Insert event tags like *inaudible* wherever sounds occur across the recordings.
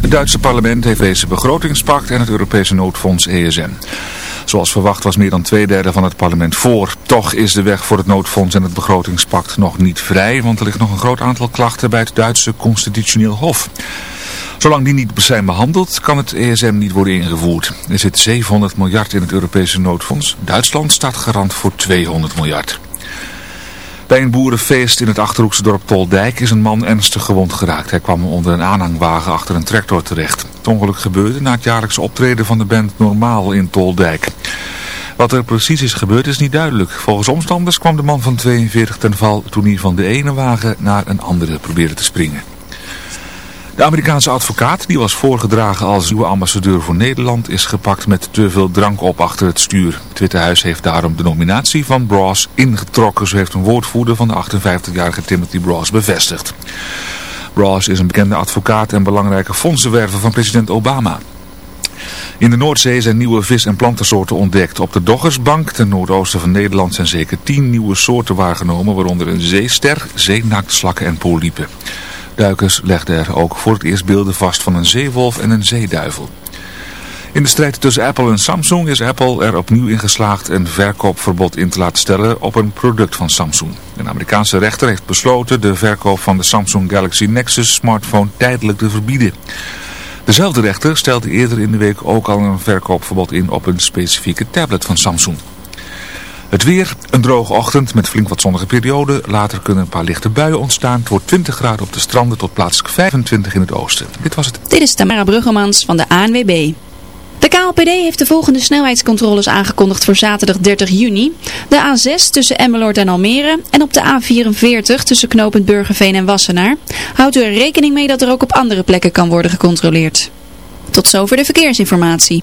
Het Duitse parlement heeft deze begrotingspact en het Europese noodfonds ESM. Zoals verwacht was meer dan twee derde van het parlement voor. Toch is de weg voor het noodfonds en het begrotingspact nog niet vrij, want er ligt nog een groot aantal klachten bij het Duitse constitutioneel hof. Zolang die niet zijn behandeld, kan het ESM niet worden ingevoerd. Er zit 700 miljard in het Europese noodfonds. Duitsland staat garant voor 200 miljard. Bij een boerenfeest in het Achterhoekse dorp Toldijk is een man ernstig gewond geraakt. Hij kwam onder een aanhangwagen achter een tractor terecht. Het ongeluk gebeurde na het jaarlijkse optreden van de band Normaal in Toldijk. Wat er precies is gebeurd is niet duidelijk. Volgens omstanders kwam de man van 42 ten val toen hij van de ene wagen naar een andere probeerde te springen. De Amerikaanse advocaat, die was voorgedragen als nieuwe ambassadeur voor Nederland, is gepakt met te veel drank op achter het stuur. Het Witte Huis heeft daarom de nominatie van Bros ingetrokken. Zo heeft een woordvoerder van de 58-jarige Timothy Bros bevestigd. Bros is een bekende advocaat en belangrijke fondsenwerver van president Obama. In de Noordzee zijn nieuwe vis- en plantensoorten ontdekt. Op de Doggersbank, ten noordoosten van Nederland, zijn zeker tien nieuwe soorten waargenomen, waaronder een zeester, zeenaaktslakken en polypen. Duikers legden er ook voor het eerst beelden vast van een zeewolf en een zeeduivel. In de strijd tussen Apple en Samsung is Apple er opnieuw in geslaagd een verkoopverbod in te laten stellen op een product van Samsung. Een Amerikaanse rechter heeft besloten de verkoop van de Samsung Galaxy Nexus smartphone tijdelijk te verbieden. Dezelfde rechter stelde eerder in de week ook al een verkoopverbod in op een specifieke tablet van Samsung. Het weer, een droge ochtend met flink wat zonnige perioden. Later kunnen een paar lichte buien ontstaan. Het wordt 20 graden op de stranden tot plaatselijk 25 in het oosten. Dit was het. Dit is Tamara Bruggemans van de ANWB. De KLPD heeft de volgende snelheidscontroles aangekondigd voor zaterdag 30 juni. De A6 tussen Emmeloord en Almere en op de A44 tussen knooppunt Burgerveen en Wassenaar. Houdt u er rekening mee dat er ook op andere plekken kan worden gecontroleerd. Tot zover de verkeersinformatie.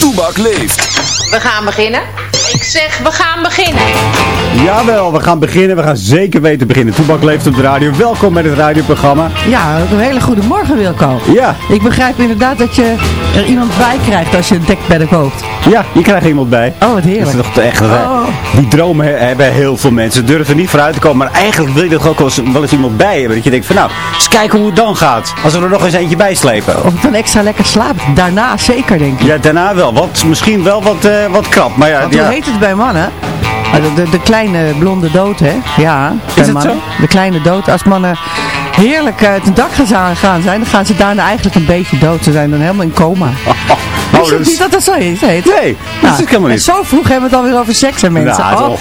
Toebak leeft. We gaan beginnen. Ik zeg, we gaan beginnen. Jawel, we gaan beginnen. We gaan zeker weten beginnen. Toebak leeft op de radio. Welkom bij het radioprogramma. Ja, een hele goede morgen Wilco. Ja. Ik begrijp inderdaad dat je er iemand bij krijgt als je een dekbedden koopt. Ja, je krijgt er iemand bij. Oh, wat heerlijk. Dat is toch echt. Oh. Die dromen he- hebben heel veel mensen. Durven er niet vooruit te komen. Maar eigenlijk wil je er ook wel eens, wel eens iemand bij hebben. Dat je denkt van nou, eens kijken hoe het dan gaat. Als we er nog eens eentje bij slepen. Of het dan extra lekker slaapt. Daarna zeker, denk ik. Ja, daarna wel. Wat, misschien wel wat, eh, wat krap. Maar ja, Want ja. hoe heet het bij mannen? Ah, De, de, de kleine blonde dood, hè? Ja, bij het mannen. De kleine dood. Als mannen heerlijk uh, ten dak gaan, zijn, dan gaan ze daarna eigenlijk een beetje dood. Ze zijn dan helemaal in coma. *laughs* Oh, dus- niet dat dat zo heet? Nee, dat is helemaal en niet. zo vroeg hebben we het alweer over seks en mensen. Nou, is oh. Of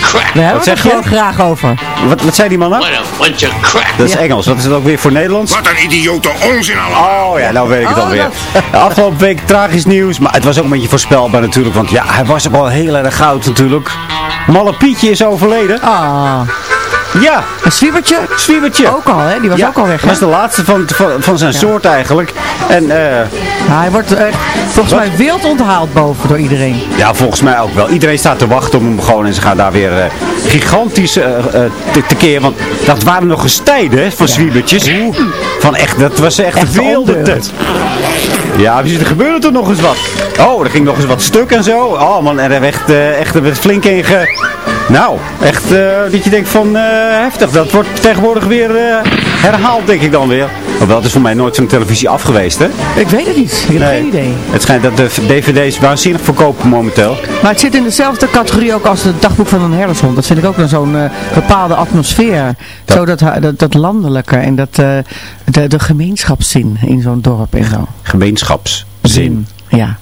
crap. We hebben Wat het er gewoon graag over. Wat, wat zei die man nou? What a bunch of crap. Dat is Engels. Wat is het ook weer voor Nederlands? Wat een idiote onzin allemaal. Oh ja, nou weet ik het Oh, alweer. *laughs* Afgelopen week tragisch nieuws, maar het was ook een beetje voorspelbaar natuurlijk. Want ja, hij was ook wel heel erg goud natuurlijk. Malle Pietje is overleden. Ah, Ja, een zwiebertje Zwiebertje. ook al, hè? Die was ja, ook al weg, hè? was de laatste van, van, van zijn soort eigenlijk. En eh, Ja, hij wordt eh, volgens mij wild onthaald boven door iedereen. ja, volgens mij ook wel. Iedereen staat te wachten op hem gewoon en ze gaan daar weer eh, gigantisch eh, eh, te, tekeer. Want dat waren nog eens tijden hè, van zwiebertjes. Van echt, dat was echt, Echt wilde. Ja, precies, er gebeurde er nog eens wat. Oh, er ging nog eens wat stuk en zo. Oh man, er werd echt, eh, echt er werd flink in ge... Nou, echt eh, dat je denkt van eh, heftig. Dat wordt tegenwoordig weer herhaald, denk ik dan weer. Hoewel, het is voor mij nooit de televisie af geweest, hè? Ik weet het niet. Ik heb Nee. geen idee. Het schijnt dat de dvd's waanzinnig verkopen momenteel. Maar het zit in dezelfde categorie ook als het dagboek van een herdershond. Dat vind ik ook een zo'n bepaalde atmosfeer. Dat- Zo dat, dat, dat landelijke en dat, de, de gemeenschapszin in zo'n dorp en zo. Gemeenschapszin. Ja.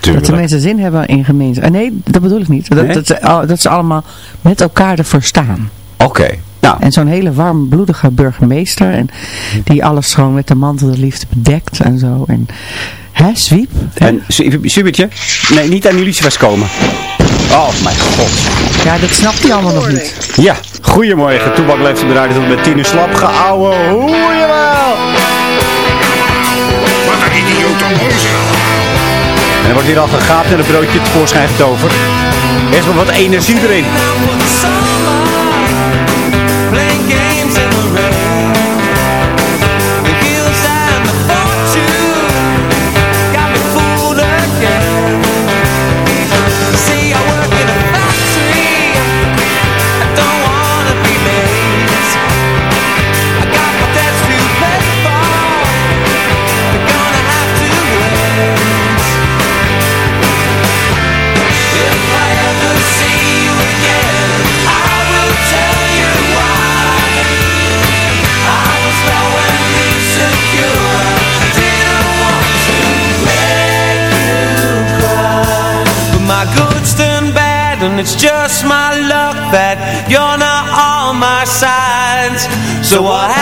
Tuurlijk. Dat de mensen zin hebben in gemeenschap. Eh, Nee, dat bedoel ik niet. Dat, Nee? dat, ze, dat ze allemaal met elkaar ervoor staan. Oké. Nou, En zo'n hele warmbloedige burgemeester. En die alles gewoon met de mantel de liefde bedekt en zo. En, hè, Zwiep? en Subertje? Nee, niet aan die lucifers komen. Oh, mijn god. Ja, dat snapt hij allemaal nog niet. Ja, goedemorgen. Toebak leeft op de radio tot met tien uur slap geouwe. Hoewel. En er wordt hier al gegaapt en een broodje tevoorschijn getoverd. Eerst maar wat energie erin. Playing games in the rain. It's just my luck that you're not on my side. So what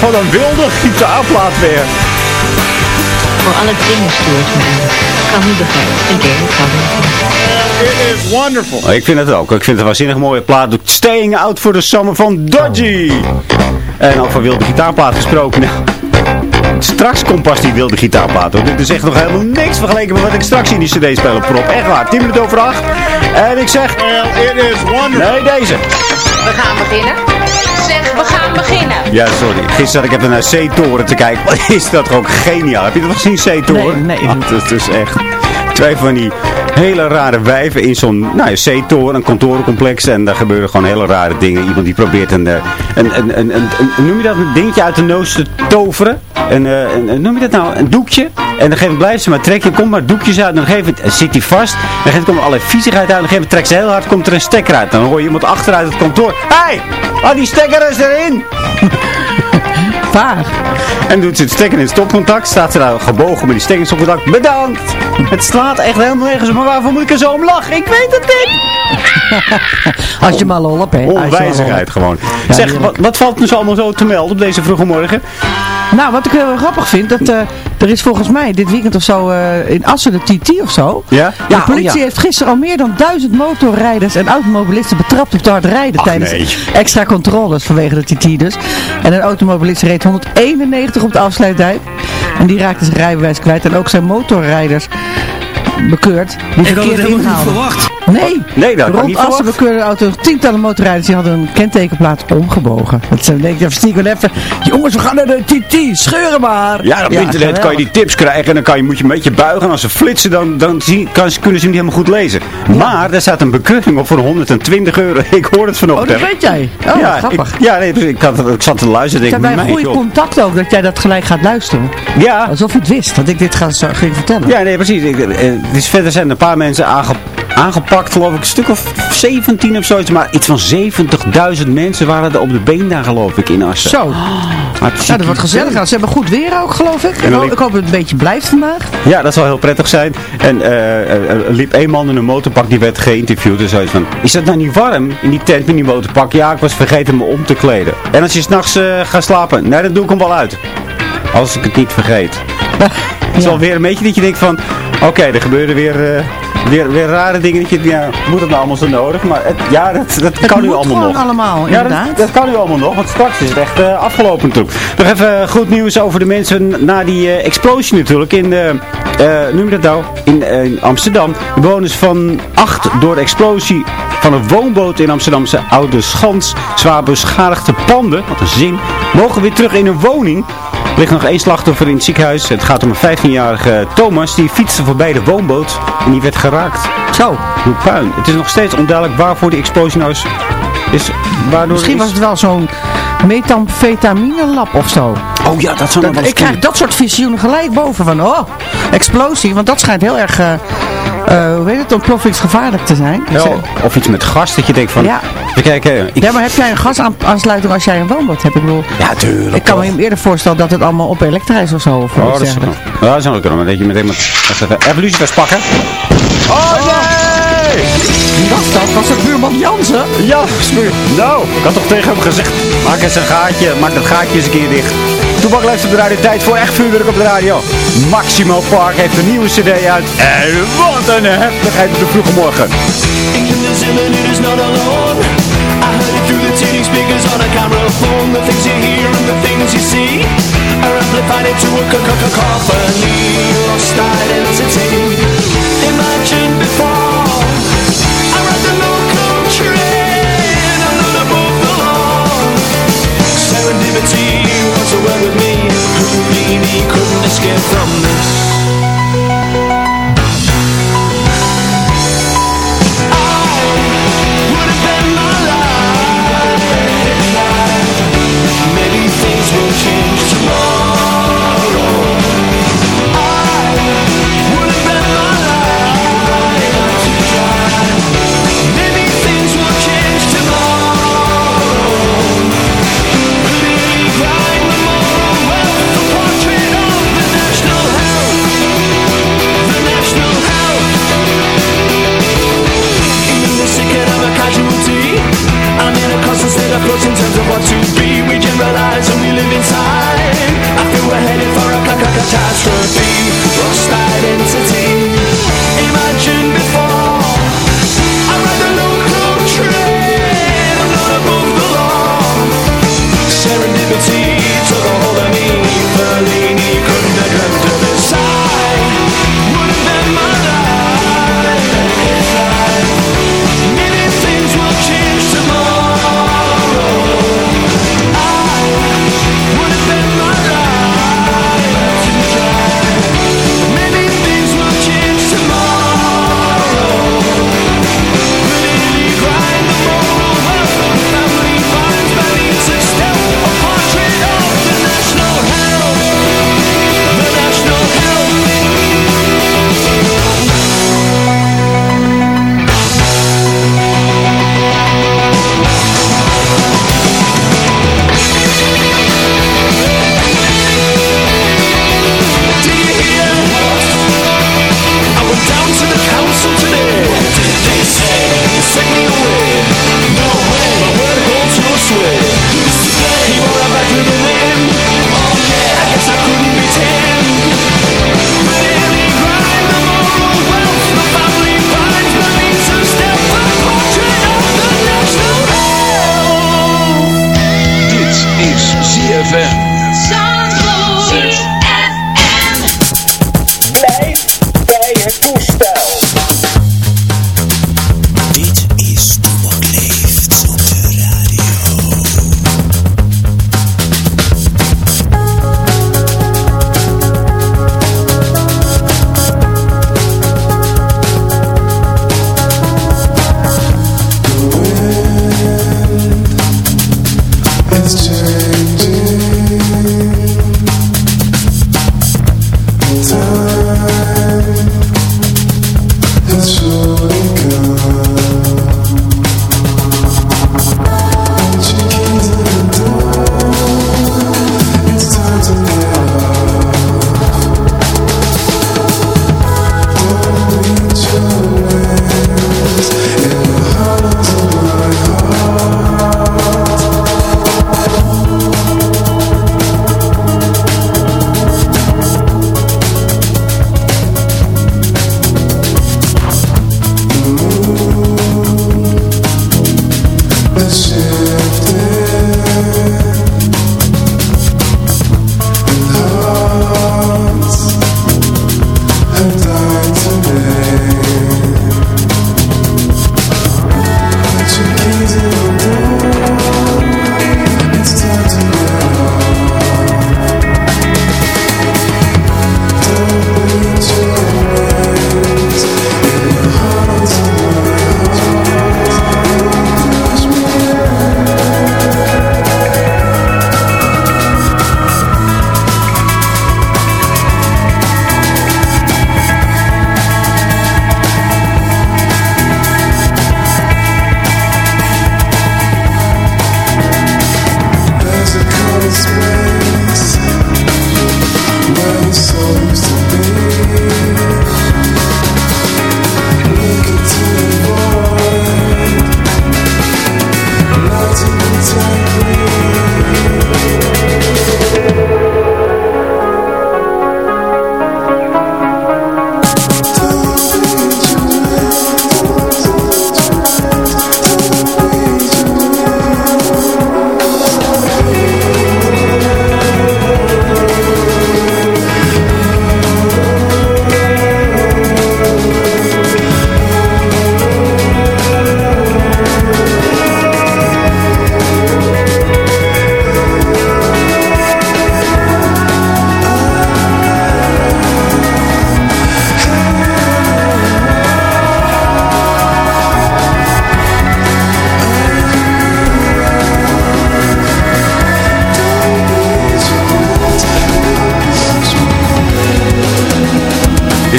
Wat een wilde gitaarplaat weer. Voor alle kringstoers me Kan niet begrijpen. It is wonderful. Ik vind het ook. Ik vind het een waanzinnig mooie plaat. Doet Staying Out for the Summer van Dodgy. En over wilde gitaarplaat gesproken. Straks komt pas die wilde gitaarplaat. hoor. Dit is echt nog helemaal niks vergeleken met wat ik straks in die cd-speler prop. Echt waar, 10 minuten over 8. En ik zeg... Well, it is wonderful. Nee, deze. We gaan beginnen. Zeg, we gaan beginnen. Ja, sorry. Gisteren zat ik even naar C-toren te kijken. *laughs* Wat is dat ook geniaal. Heb je dat nog gezien, C-toren? Nee, nee. Ah, dat is echt... Twee van die hele rare wijven in zo'n nou, C-toren, een kantorencomplex. En daar gebeuren gewoon hele rare dingen. Iemand die probeert een, eh, een, een, een, een, noem je dat, een dingetje uit de neus te toveren. En, eh, een, noem je dat nou, een doekje. En dan geef ik blijft ze maar trekken. Komt maar doekjes uit. En dan geef het, zit hij vast. En dan geeft het er allerlei viezigheid uit. En dan geef het, trekt ze heel hard. Komt er een stekker uit. Dan hoor je iemand achteruit het kantoor. Hé! Hey, oh, die stekker is erin! *laughs* En doet ze het stekker in het stopcontact. Staat ze daar gebogen met die stekker in het stopcontact. Bedankt! Het slaat echt helemaal nergens. Maar waarvoor moet ik er zo om lachen? Ik weet het niet! *laughs* Als je maar lol hebt, hè. Onwijzigheid gewoon. Ja, zeg, wat, wat valt nu zo allemaal zo te melden op deze vroege morgen? Nou, wat ik heel grappig vind, dat eh, er is volgens mij dit weekend of zo eh, in Assen de TT of zo. Ja? de Ja, politie oh ja. heeft gisteren al meer dan duizend motorrijders en automobilisten betrapt op te hard rijden Ach, tijdens nee. extra controles vanwege de TT dus. En een automobilist reed 191 op de afsluitdijk. En die raakte zijn rijbewijs kwijt. En ook zijn motorrijders bekeurd. Die verkeerd inhaalden. Nee, Nee, dat had ik rond niet Assen verwacht. bekeurde auto tientallen motorrijders die hadden een kentekenplaat omgebogen. Dat ze denk ik stiekem even, jongens we gaan naar de TT, scheuren maar. Ja, op internet kan je die tips krijgen en dan kan je, moet je een beetje buigen. En als ze flitsen, dan, dan zien, kan, kunnen ze hem niet helemaal goed lezen. Maar daar staat een bekeuring op voor 120 euro. *laughs* Ik hoor het Oh, vanochtend. dat weet jij. Oh, ja, grappig. Ik, ja, nee, dus ik, had, ik zat te luisteren Ik en heb denk bij een goede contact ook dat jij dat gelijk gaat luisteren. Ja, Alsof je het wist dat ik dit ga, ging vertellen. ja, nee, precies. Ik, eh, is verder zijn er een paar mensen aange, aangepakt, geloof ik. Een stuk of 17 of zoiets. Maar iets van 70.000 mensen waren er op de been daar, geloof ik, in Assen. Zo. Maar het Ja, dat wordt gezellig. Ze hebben goed weer ook, geloof ik. Ik, hoop, liep- ik hoop dat het een beetje blijft vandaag. Ja, dat zal heel prettig zijn. En eh, eh, er liep een man in een motorpak, die werd geïnterviewd. En zoiets van, is dat nou niet warm in die tent met die motorpak? Ja, ik was vergeten me om te kleden. En als je s'nachts eh gaat slapen? Nee, dan doe ik hem wel uit. Als ik het niet vergeet. Het is wel weer een beetje dat je denkt van, oké, er gebeuren weer, eh, weer, weer rare dingen. Dat je, ja, moet het nou allemaal zo nodig? Maar het, ja, dat, dat kan nu allemaal nog. allemaal, ja, dat, dat kan nu allemaal nog, want straks is het echt eh, afgelopen natuurlijk. Nog even eh, goed nieuws over de mensen na die explosie natuurlijk in, noem dat nou, in, in Amsterdam. De bewoners van acht door de explosie van een woonboot in Amsterdamse Oude Schans zwaar beschadigde panden, wat een zin, mogen weer terug in hun woning. Er ligt nog één slachtoffer in het ziekenhuis. Het gaat om een 15-jarige Thomas. Die fietste voorbij de woonboot en die werd geraakt. Zo. Hoe puin. Het is nog steeds onduidelijk waarvoor die explosie nou is. is waardoor Misschien is... was het wel zo'n methamfetamine lab of zo. Oh ja, dat zou nog wel eens ik krijg kunnen. dat soort visioenen gelijk boven van, oh, explosie. Want dat schijnt heel erg, eh eh, hoe heet het, ontploffingsgevaarlijk te zijn. Ja, of iets met gas dat je denkt van... Ja. We kijken... Ik, Ja, maar heb jij een gasaansluiting als jij een woonboot hebt? Ik bedoel, ja, tuurlijk. ik kan me eerder voorstellen dat het allemaal op elektra is of zo. Of Oh, dat is dergelijks. Ja, dat zou kunnen. Maar dat je met iemand... Wacht even. Even lucifers pakken. Oh, nee! Wie was dat? Was het buurman Jansen? Ja, spuur. Nou, ik had toch tegen hem gezegd. Maak eens een gaatje. Maak dat gaatje eens een keer dicht. Toebak leeft op de radio. Tijd voor echt vuurwerk op de radio. Maximal Park heeft een nieuwe cd uit. En wat een heftigheid op de vroege morgen. It is not alone. I heard it through the tuning speakers on a camera phone. The things you hear and the things you see are amplified into a cacophony. Lost identity. Imagine before Could we be, could escape from this? Casualty. I'm in a constant state of flux in terms of what to be We generalize and we live inside. I feel we're headed for a ca- ca- catastrophe Lost identity. Imagine before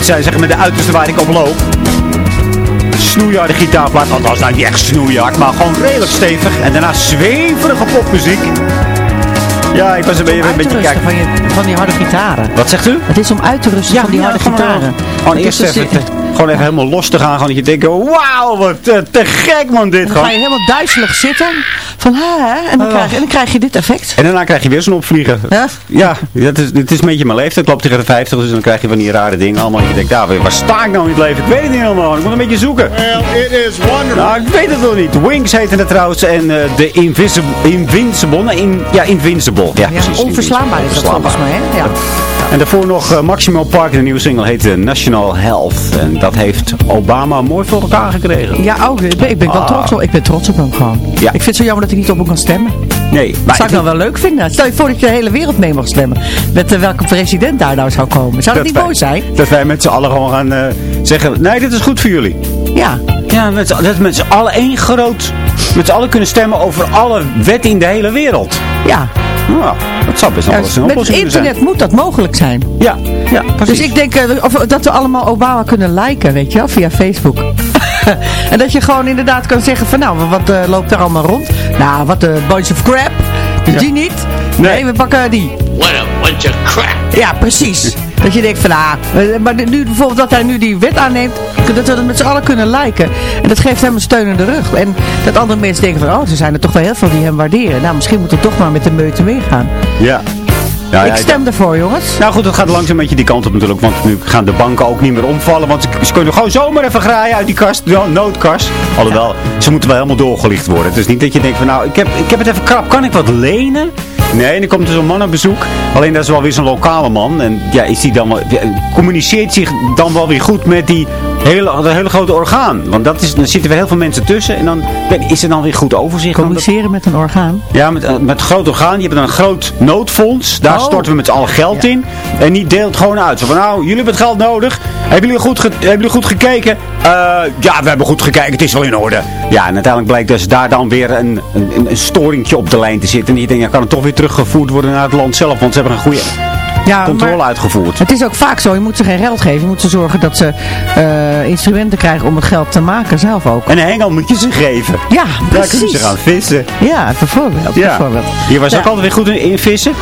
zijn zeg maar de uiterste waar ik op loop. Snoeiharde gitaarplaat, althans nou niet echt snoeihard, maar gewoon redelijk stevig. En daarna zweverige popmuziek. Ja, ik was een beetje, een beetje kijken. Van, je, van die harde gitaren. Wat zegt u? Het is om uit te rusten van die harde gewoon, gitaren. Gewoon eerst even, te- gewoon even helemaal los te gaan. Gewoon dat je denkt, wauw, wat te, te gek man dit Dan ga gewoon. je helemaal duizelig zitten. Van hè, en dan, Oh. krijg, en dan krijg je dit effect. En daarna krijg je weer zo'n opvliegen. Ja? Ja, dat is, dit is een beetje mijn leeftijd. Ik loop tegen de 50, dus dan krijg je van die rare dingen allemaal. En je denkt, ja, waar sta ik nou in het leven? Ik weet het niet helemaal. Ik moet een beetje zoeken. Well, it is wonderful. Nou, ik weet het nog niet. Wings heette het trouwens. En eh, de Invisible, Invincible. In, ja, Invincible. Ja, precies. onverslaanbaar is dat volgens mij, hè? Ja. En daarvoor nog uh, Maximal Park. De nieuwe single heet eh, National Health. En dat heeft Obama mooi voor elkaar gekregen. Ja, ook. Ik ben, ik ben wel Ah. trots op. Ik ben trots op hem gewoon. Ja. Ik vind het zo jammer dat ik niet op hem kan stemmen. Nee, Dat maar zou ik dan wel leuk vinden. Stel je voor dat je de hele wereld mee mag stemmen. Met eh, welke president daar nou zou komen. Zou dat, niet wij- mooi zijn? Dat wij met z'n allen gewoon gaan eh, zeggen, nee, dit is goed voor jullie. Ja. Ja, met dat met z'n allen één groot... Met z'n allen kunnen stemmen over alle wetten in de hele wereld. Ja. Nou, dat zou best wel Ja, eens een met zijn. internet moet dat mogelijk zijn. Ja, ja, precies. Dus ik denk eh, of, dat we allemaal Obama kunnen liken, weet je wel, via Facebook. En dat je gewoon inderdaad kan zeggen van nou, wat eh, loopt daar allemaal rond? Nou, wat een bunch of crap. Die niet. Nee. we pakken die. What a bunch of crap. Ja, precies. *laughs* Dat je denkt van, ah, eh, maar nu bijvoorbeeld dat hij nu die wet aanneemt, dat we dat met z'n allen kunnen liken. En dat geeft hem een steun in de rug. En dat andere mensen denken van, oh, er zijn er toch wel heel veel die hem waarderen. Nou, misschien moet het toch maar met de meute meegaan. Ja. Ja, ik stem ervoor, jongens. Nou goed, het gaat langzaam een beetje die kant op natuurlijk. Want nu gaan de banken ook niet meer omvallen. Want ze, ze kunnen gewoon zomaar even graaien uit die kast, de noodkast. Alhoewel, ze moeten wel helemaal doorgelicht worden. Het is niet dat je denkt van nou, ik heb, ik heb het even krap. Kan ik wat lenen? Nee, en er komt dus een man op bezoek. Alleen dat is wel weer zo'n lokale man. En ja, is die dan wel, communiceert zich dan wel weer goed met die hele, dat hele grote orgaan. Want dat is, dan zitten weer heel veel mensen tussen. En dan is er dan weer goed overzicht. Communiceren met een orgaan. Ja, met, eh, met een groot orgaan. Je hebt dan een groot noodfonds. Daar Oh. storten we met z'n allen geld in. En die deelt gewoon uit. Zo van, nou, jullie hebben het geld nodig. Hebben jullie goed, hebben jullie goed gekeken? Eh, ja, we hebben goed gekeken. Het is wel in orde. Ja, en uiteindelijk blijkt dus daar dan weer een, een, een- een storingje op de lijn te zitten. En je denkt, ja, kan het toch weer teruggevoerd worden naar het land zelf? Want ze hebben een goede Ja, controle uitgevoerd. Het is ook vaak zo, je moet ze geen geld geven. Je moet ze zorgen dat ze eh, instrumenten krijgen om het geld te maken zelf ook. En een hengel moet je ze geven. Ja, Daar kunnen precies. ze gaan vissen. Ja, bijvoorbeeld. Ja. bijvoorbeeld. Je was Ja. ook altijd weer goed in, in vissen?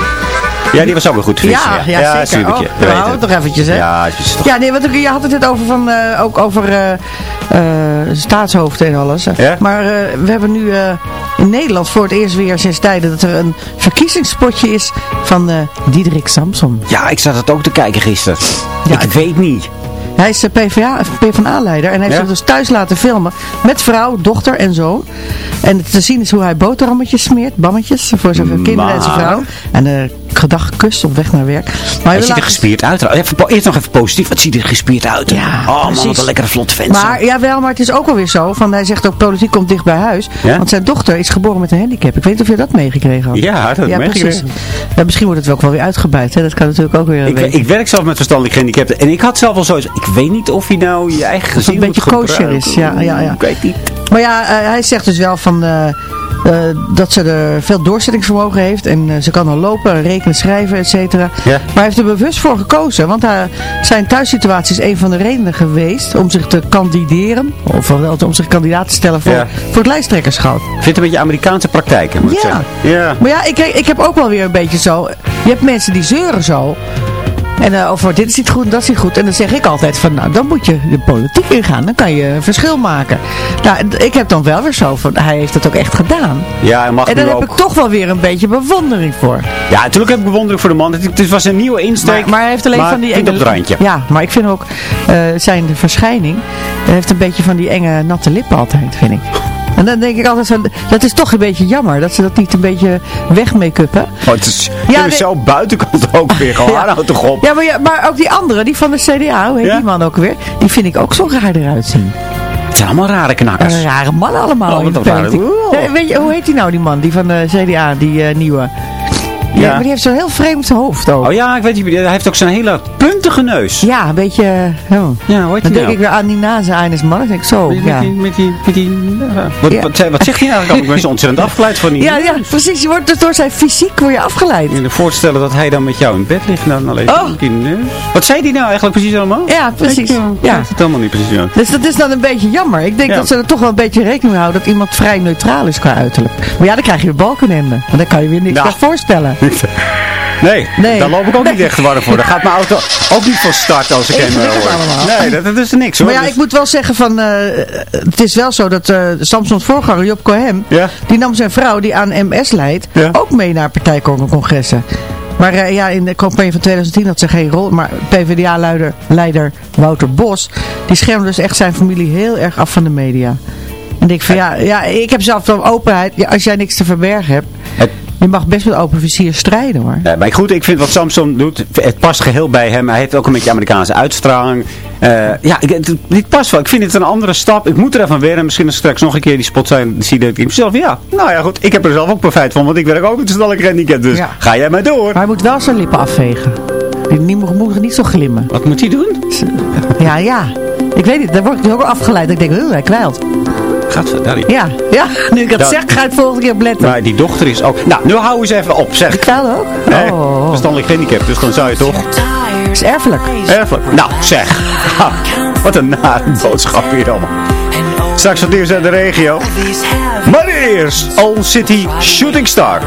Ja, die was ook weer goed vissen. Ja, ja, zeker. Oh, ja. we houden het. het nog eventjes, hè? Ja, toch... Ja, nee, want je had het net over van, eh, ook over eh, eh, staatshoofden en alles. Ja? Maar we hebben nu in Nederland voor het eerst weer sinds tijden dat er een verkiezingspotje is van Diederik Samson. Ja, ik zat het ook te kijken gisteren. ik weet niet. Hij is PvdA, PvdA-leider en hij heeft Ja? zich dus thuis laten filmen met vrouw, dochter en zoon. En te zien is hoe hij boterhammetjes smeert, bammetjes, voor zijn kinderen en zijn vrouw. En de gedag kust op weg naar werk. Maar Hij ziet er gespierd uit. Even, eerst nog even positief. Wat ziet er gespierd uit? Ja, oh man, wat een lekkere vlotte vent. Maar, jawel, maar het is ook wel weer zo. Van, hij zegt ook politiek komt dicht bij huis. Ja? Want zijn dochter is geboren met een handicap. Ik weet niet of je dat meegekregen had. Ja, dat heb ik meegekregen. Ja, misschien wordt het wel ook wel weer uitgebreid. Hè? Dat kan natuurlijk ook weer. ik, ik werk zelf met verstandelijk gehandicapten. En ik had zelf al zoiets. Ik weet niet of je nou je eigen gezin een beetje kosher is. Ja, ja, ja. Ik weet niet. Maar ja, eh, hij zegt dus wel van... eh, eh, dat ze er veel doorzettingsvermogen heeft. En ze kan al lopen, rekenen, schrijven, et cetera. Ja. Maar hij heeft er bewust voor gekozen. Want hij, zijn thuissituatie is een van de redenen geweest om zich te kandideren. Of wel om zich kandidaat te stellen voor, Ja. voor het lijsttrekkerschap. Ik vind het een beetje Amerikaanse praktijken, moet ik Ja. zeggen. Ja. Maar ja, ik, ik heb ook wel weer een beetje zo... Je hebt mensen die zeuren zo. En eh, over dit is niet goed en dat is niet goed. En dan zeg ik altijd van, nou dan moet je de politiek ingaan. Dan kan je een verschil maken. Nou, ik heb dan wel weer zo van, hij heeft het ook echt gedaan. Ja, en mag En daar heb ook. ik toch wel weer een beetje bewondering voor. Ja, natuurlijk heb ik bewondering voor de man. Het, het was een nieuwe insteek. Maar, maar hij heeft alleen maar van die enge... op het randje. Ja, maar ik vind ook eh, zijn verschijning... Hij heeft een beetje van die enge natte lippen altijd, vind ik. En dan denk ik altijd van, dat is toch een beetje jammer. Dat ze dat niet een beetje wegmake-uppen. Oh, het is Ja, zo buitenkant ook weer. *laughs* Gewoon, Ja. toch op. Ja, maar, ja, maar ook die andere, die van de CDA, hoe heet Ja? die man ook weer? Die vind ik ook zo raar eruit zien. Het zijn allemaal rare knakkers. Een rare man allemaal. Oh, wat de een rare- weet je, hoe heet die nou, die man? Die van de CDA, die eh, nieuwe. Ja. Maar die heeft zo'n heel vreemd hoofd ook. Oh ja, ik weet niet. Hij heeft ook zo'n hele puntige neus. Ja, een beetje... eh, oh. Ja, heet Dan denk nou? ik weer aan die eines man. Dan denk ik zo, Met, ja. die, met die, met die, ja. Wat, Ja. wat, wat zegt hij nou eigenlijk? Ik ben zo ontzettend afgeleid van die. Ja, ja, precies. Je wordt dus door zijn fysiek word je afgeleid. Je je voorstellen dat hij dan met jou in bed ligt en dan alleen Oh. Wat zei hij nou eigenlijk precies allemaal? Ja, precies. Ik, eh, Ja. het allemaal niet precies. Dus dat is dan een beetje jammer. Ik denk dat ze er toch wel een beetje rekening mee houden dat iemand vrij neutraal is qua uiterlijk. Maar ja, dan krijg je weer balkenende. Want dan kan je weer niks Nou. voorstellen. Nee, Nee. daar loop ik ook niet echt warm voor. Daar gaat mijn auto ook niet van start als ik hem eh, hoor. Nee, dat, dat is niks hoor. Maar ja, Dus- ik moet wel zeggen van, eh, het is wel zo dat eh Samsons voorganger Job Cohen, Ja. die nam zijn vrouw die aan MS leidt, Ja. ook mee naar partijcongressen. Maar ja, in de campagne van 2010 had ze geen rol. Maar PvdA-leider leider Wouter Bos, die schermde dus echt zijn familie heel erg af van de media. En ik van ja, ja, ik heb zelf wel openheid. Ja, als jij niks te verbergen hebt, Het- je mag best met open vizier strijden hoor. Nee, maar goed, ik vind wat Samson doet, het past geheel bij hem. Hij heeft ook een beetje Amerikaanse uitstraling. Eh, ja, ik, het, dit past wel. Ik vind het een andere stap. Ik moet er even aan wennen. Misschien als straks nog een keer die spot zijn, zie dat ik mezelf, ja, nou ja goed, ik heb er zelf ook profijt van, want ik werk ook met een stallig handicap. Dus Ja. ga jij maar door. Maar hij moet wel zijn lippen afvegen. Die mogen niet zo glimmen. Wat moet hij doen? Ja, ja. Ik weet niet, daar word ik ook afgeleid. Ik denk, hij kwijlt. Gadverdarrie. Ja, ja. Nu ik Ja. zeg, ga ik het volgende keer opletten. Maar die dochter is ook... Nou, nu hou eens even op, zeg. Ik kwijl ook? Nee, Oh. verstandelijk handicap, dus dan zou je toch... Het is erfelijk. Erfelijk. Nou, zeg. Ha, wat een nare boodschap hier allemaal. Straks wat nieuws uit de regio. Maar eerst All City Shooting Star.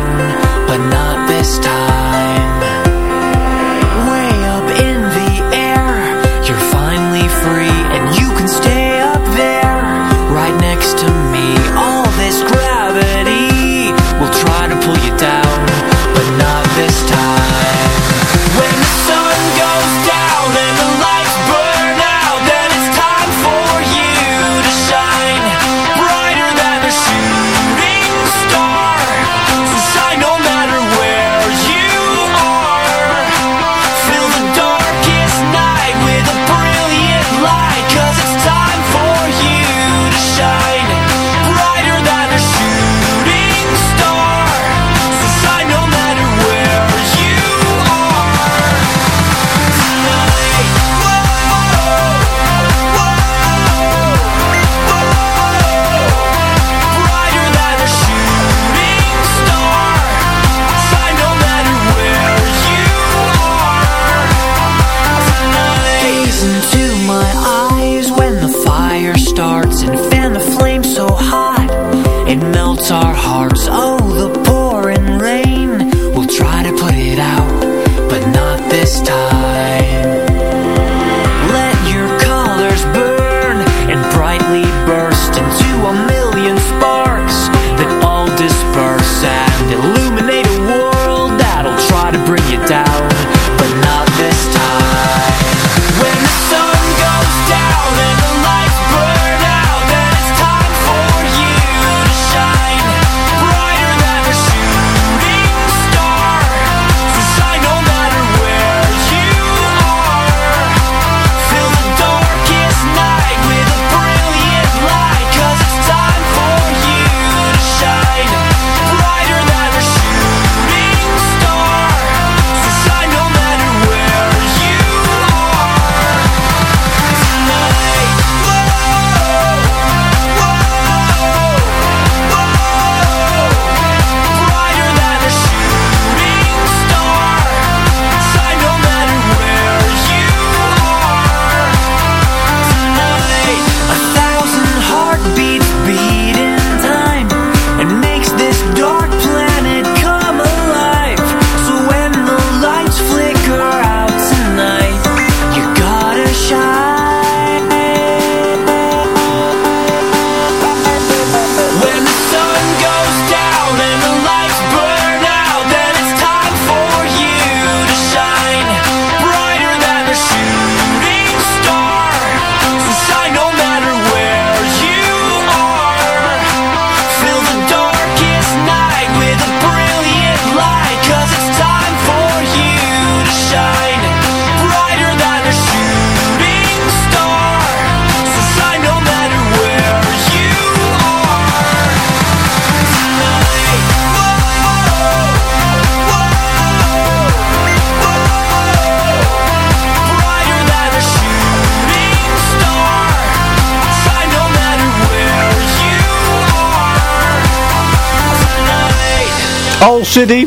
All City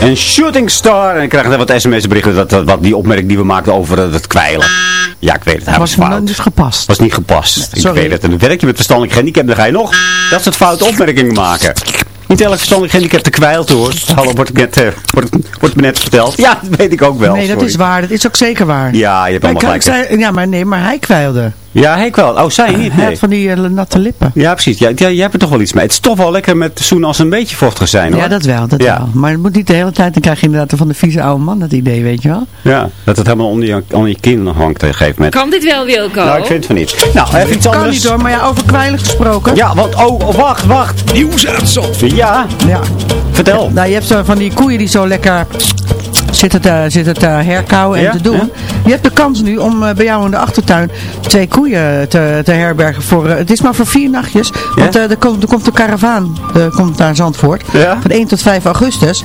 en Shooting Star. En ik krijg net wat sms-berichten dat, dat, wat die opmerking die we maakten over het kwijlen. Ja, ik weet het. Hij was, was fout. niet gepast. was niet gepast. Ik weet het. En dan werk je met verstandelijk gehandicapten, dan ga je nog dat soort foute opmerkingen maken. Niet elke verstandelijk gehandicapte kwijlt hoor. Hallo, wordt, ik net, eh, wordt, wordt me net verteld. Ja, dat weet ik ook wel. nee, dat sorry. is waar. Dat is ook zeker waar. Ja, je hebt allemaal gelijk. ja, maar nee, maar hij kwijlde. Ja, hij kwelt. Oh, zij niet? Hij Nee. van die eh, natte lippen. Ja, precies. Ja, ja, jij hebt er toch wel iets mee. Het is toch wel lekker met zoenen als ze een beetje vochtig zijn hoor. Ja, dat wel, dat Ja. wel. Maar het moet niet de hele tijd, dan krijg je inderdaad van de vieze oude man dat idee, weet je wel. Ja, dat het helemaal onder je, onder je kin hangt op een gegeven moment. Kan dit wel, Wilco? Nou, ik vind van niet. Nou, even iets Kan anders. niet hoor, maar ja, over kwijlen gesproken. Ja, want, oh, wacht, wacht. Nieuws uit Zandvoort. Ja, Ja. vertel. Nou, je hebt zo van die koeien die zo lekker zitten te, zitten te herkauwen en Ja, te doen. ja. Je hebt de kans nu om eh, bij jou in de achtertuin twee koeien te, te herbergen. Voor, eh, het is maar voor vier nachtjes. Want eh, er, komt, er komt een karavaan eh, komt naar Zandvoort. Van 1 tot 5 augustus.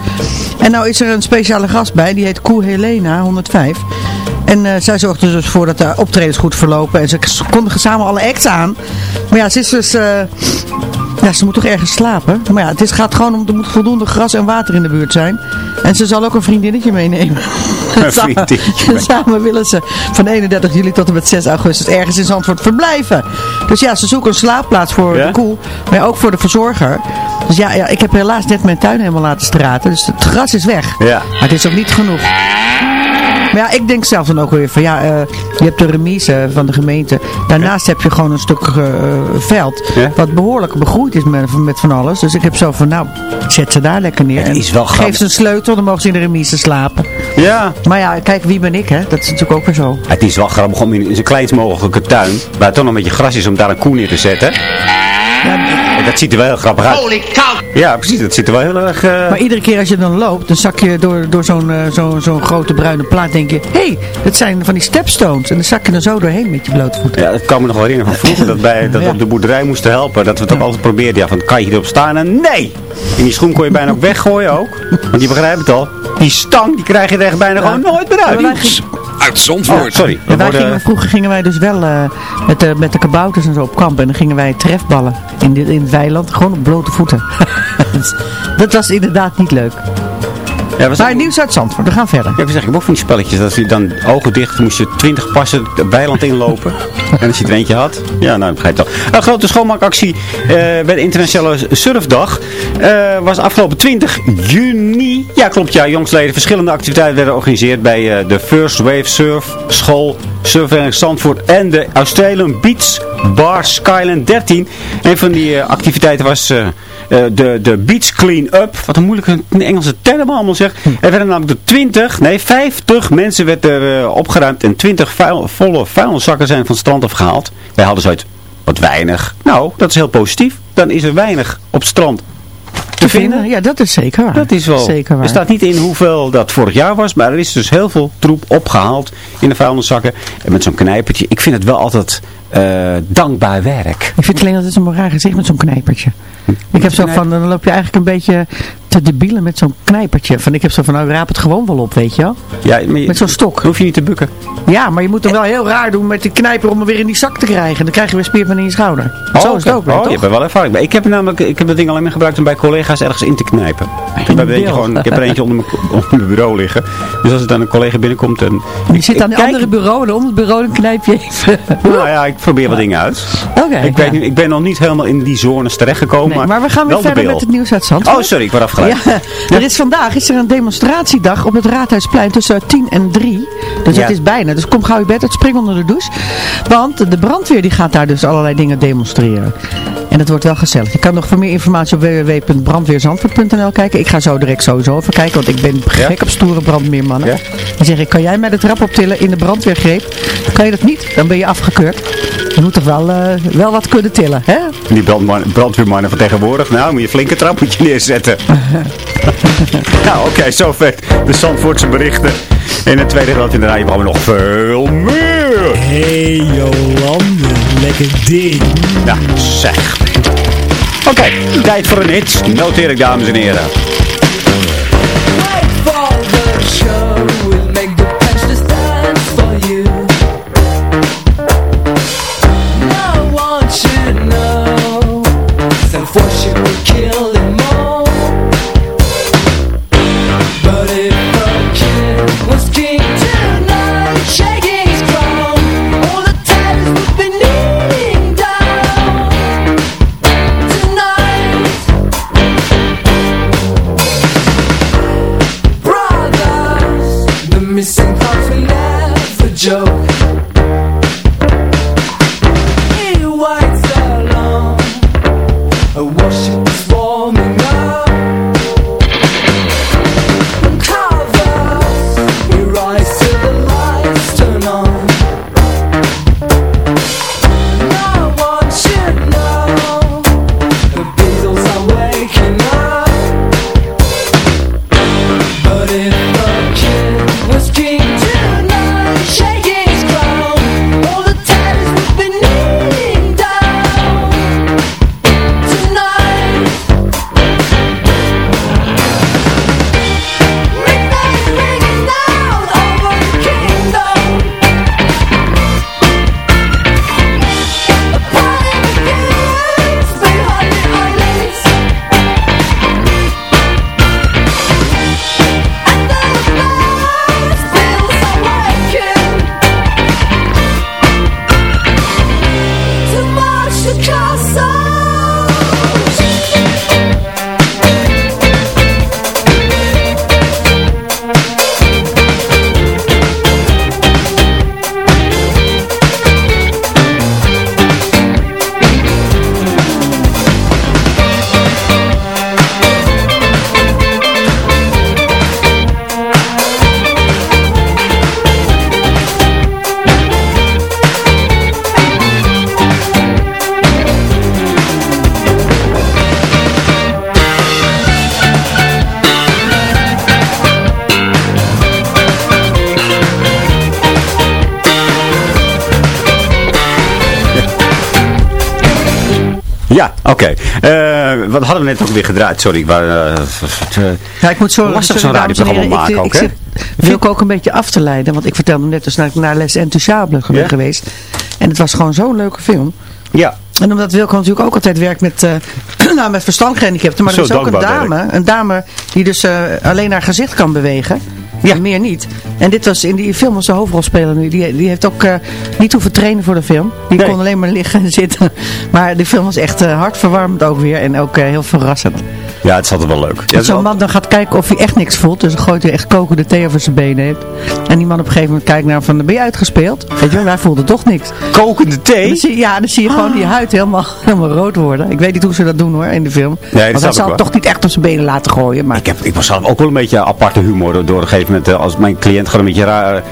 En nou is er een speciale gast bij. Die heet Koe Helena 105. En eh, zij zorgt er dus voor dat de optredens goed verlopen. En ze kondigen samen alle acts aan. Maar ja, ze is dus... eh, ja, ze moet toch ergens slapen. Maar ja, het is, gaat gewoon om, er moet voldoende gras en water in de buurt zijn. En ze zal ook een vriendinnetje meenemen. *laughs* Een Samen- vriendinnetje. Samen willen ze van 31 juli tot en met 6 augustus ergens in Zandvoort verblijven. Dus ja, ze zoeken een slaapplaats voor Ja? de koe, maar ook voor de verzorger. Dus ja, ja, ik heb helaas net mijn tuin helemaal laten straten. Dus het gras is weg. Ja. Maar het is ook niet genoeg. Maar ja, ik denk zelf dan ook weer van ja, eh, je hebt de remise van de gemeente. Daarnaast heb je gewoon een stuk eh, veld. Ja. Wat behoorlijk begroeid is met, met van alles. Dus ik heb zo van nou, zet ze daar lekker neer. Het is wel. Geef ze een sleutel, dan mogen ze in de remise slapen. Ja. Maar ja, kijk, wie ben ik hè? Dat is natuurlijk ook weer zo. Het is wel grappig om in, in zo'n kleinst mogelijke tuin, waar het toch nog een beetje gras is, om daar een koe neer te zetten. Dat ziet er wel heel grappig uit. Holy cow! Ja, precies. Dat ziet er wel heel erg... eh, Maar iedere keer als je dan loopt, dan zak je door, door zo'n eh, zo'n zo'n grote bruine plaat, denk je, hé, hey, dat zijn van die stepstones. En dan zak je er zo doorheen met je blote voeten. Ja, dat kan me nog wel herinneren van vroeger, dat, wij, dat Ja. op de boerderij moesten helpen. Dat we het ook altijd probeerden, ja, van kan je hierop staan? En nee! En die schoen kon je bijna ook weggooien ook. Want die begrijpt het al. Die stang, die krijg je er echt bijna gewoon nooit meer uit. Uit Zandvoort. Oh, sorry. We Ja, wij worden- gingen, vroeger gingen wij dus wel eh, met, de, met de kabouters en zo op kamp. En dan gingen wij trefballen in, dit, in het weiland. Gewoon op blote voeten. *laughs* Dus dat was inderdaad niet leuk. Ja, Maar nieuws uit Zandvoort. We gaan verder. Ja, we zeggen ook van die spelletjes. Dat je dan ogen dicht moest je 20 passen het weiland inlopen. *laughs* en als je er eentje had. Ja, nou, begrijp je toch. Een grote schoonmaakactie eh, bij de Internationale Surfdag. eh, was afgelopen 20 juni. Ja, klopt. Ja, jongsleden. Verschillende activiteiten werden georganiseerd bij eh, de First Wave Surf School. Surfvereniging Zandvoort en de Australian Beach Bar Skyland 13. Een van die activiteiten was... eh, de, de beach clean-up. Wat een moeilijke Engelse term allemaal zeg. Er werden namelijk de 20, nee 50 mensen werd er eh, opgeruimd. En 20 vuil, volle vuilniszakken zijn van het strand afgehaald. Wij hadden zoiets wat weinig. Nou, dat is heel positief. Dan is er weinig op het strand te vinden. Ja, dat is zeker waar. Dat is wel. Zeker waar. Er staat niet in hoeveel dat vorig jaar was, maar er is dus heel veel troep opgehaald in de vuilniszakken. En met zo'n knijpertje. Ik vind het wel altijd eh, dankbaar werk. Ik vind alleen dat het een raar gezicht met zo'n knijpertje. Ik heb zo van, dan loop je eigenlijk een beetje te debielen met zo'n knijpertje. Van, ik heb zo van, nou raap het gewoon wel op, weet je wel. Ja, je- Met zo'n stok. Hoef je niet te bukken. Ja, maar je moet hem wel heel raar doen met die knijper om hem weer in die zak te krijgen. Dan krijg je weer spierpijn in je schouder. Zo is het ook weer, Oh, je toch? er wel ervaring bij. Ik heb, namelijk, ik heb dat ding alleen maar gebruikt om bij collega's ergens in te knijpen. Er eentje beeld. gewoon, ik heb er eentje onder mijn, onder mijn bureau liggen. Dus als er dan een collega binnenkomt en... Je ik- zit aan een andere bureau en om het bureau dan knijp je even. *laughs* Nou ja, ik probeer wat dingen uit. Oké, ik, weet ik ben nog niet helemaal in die zones terechtgekomen. Nee, maar we gaan weer verder met het nieuws uit Zandvoort. Oh, sorry, ik word afgeleid. Ja, er is vandaag is er een demonstratiedag op het Raadhuisplein tussen 10 en 3. Dus het is bijna. Dus kom gauw je bed uit, spring onder de douche. Want de brandweer die gaat daar dus allerlei dingen demonstreren. En het wordt wel gezellig. Je kan nog voor meer informatie op www.brandweerzandvoort.nl kijken. Ik ga zo direct sowieso even kijken, want ik ben gek op stoere brandweermannen. Ja? Dan zeg ik, kan jij mij de trap optillen in de brandweergreep? Kan je dat niet, dan ben je afgekeurd. Je moet toch wel, eh, wel wat kunnen tillen, hè? Die brandweermannen van tegenwoordig. Nou, moet je een flinke trap moet je neerzetten. *laughs* nou, oké, zover de Zandvoortse berichten. In het tweede gedeelte in de rij hebben we nog veel meer. Hey Jolande, lekker ding. Ja, zeg. Oké, tijd voor een hit. Noteer ik, dames en heren. Oké. Eh, wat hadden we net ook weer gedraaid? Sorry, ik was... eh, Ja, ik moet zo lastig zo'n radioprogramma maken ook, ik, hè? ik zit Wilco ook een beetje af te leiden. Want ik vertelde hem net dus dat ik naar Les Enthousiable ben Ja? geweest. En het was gewoon zo'n leuke film. Ja. En omdat Wilco natuurlijk ook altijd werkt met, eh *clears throat* nou, met verstandgehandicapten. Maar Zo er is ook een dame, werk. een dame die dus alleen haar gezicht kan bewegen. Ja. Meer niet. En dit was in die film was de hoofdrolspeler nu. Die, die heeft ook eh, niet hoeven trainen voor de film. Die kon alleen maar liggen en zitten. *laughs* Maar de film was echt eh, hartverwarmend ook weer. En ook eh, heel verrassend. Ja, het is altijd wel leuk. Ja, zo'n man dan gaat kijken of hij echt niks voelt. Dus dan gooit hij echt kokende thee over zijn benen heeft. En die man op een gegeven moment kijkt naar hem van, ben je uitgespeeld? Weet je wel, hij voelde toch niks. Kokende thee? Dan zie, ja, dan zie je gewoon die huid helemaal, *laughs* helemaal rood worden. Ik weet niet hoe ze dat doen hoor, in de film. dat Want hij zal toch niet echt op zijn benen laten gooien. Maar... Ik, heb, ik was zelf ook wel een beetje aparte humor door, door een eh, Als mijn cliënt gewoon een beetje raar,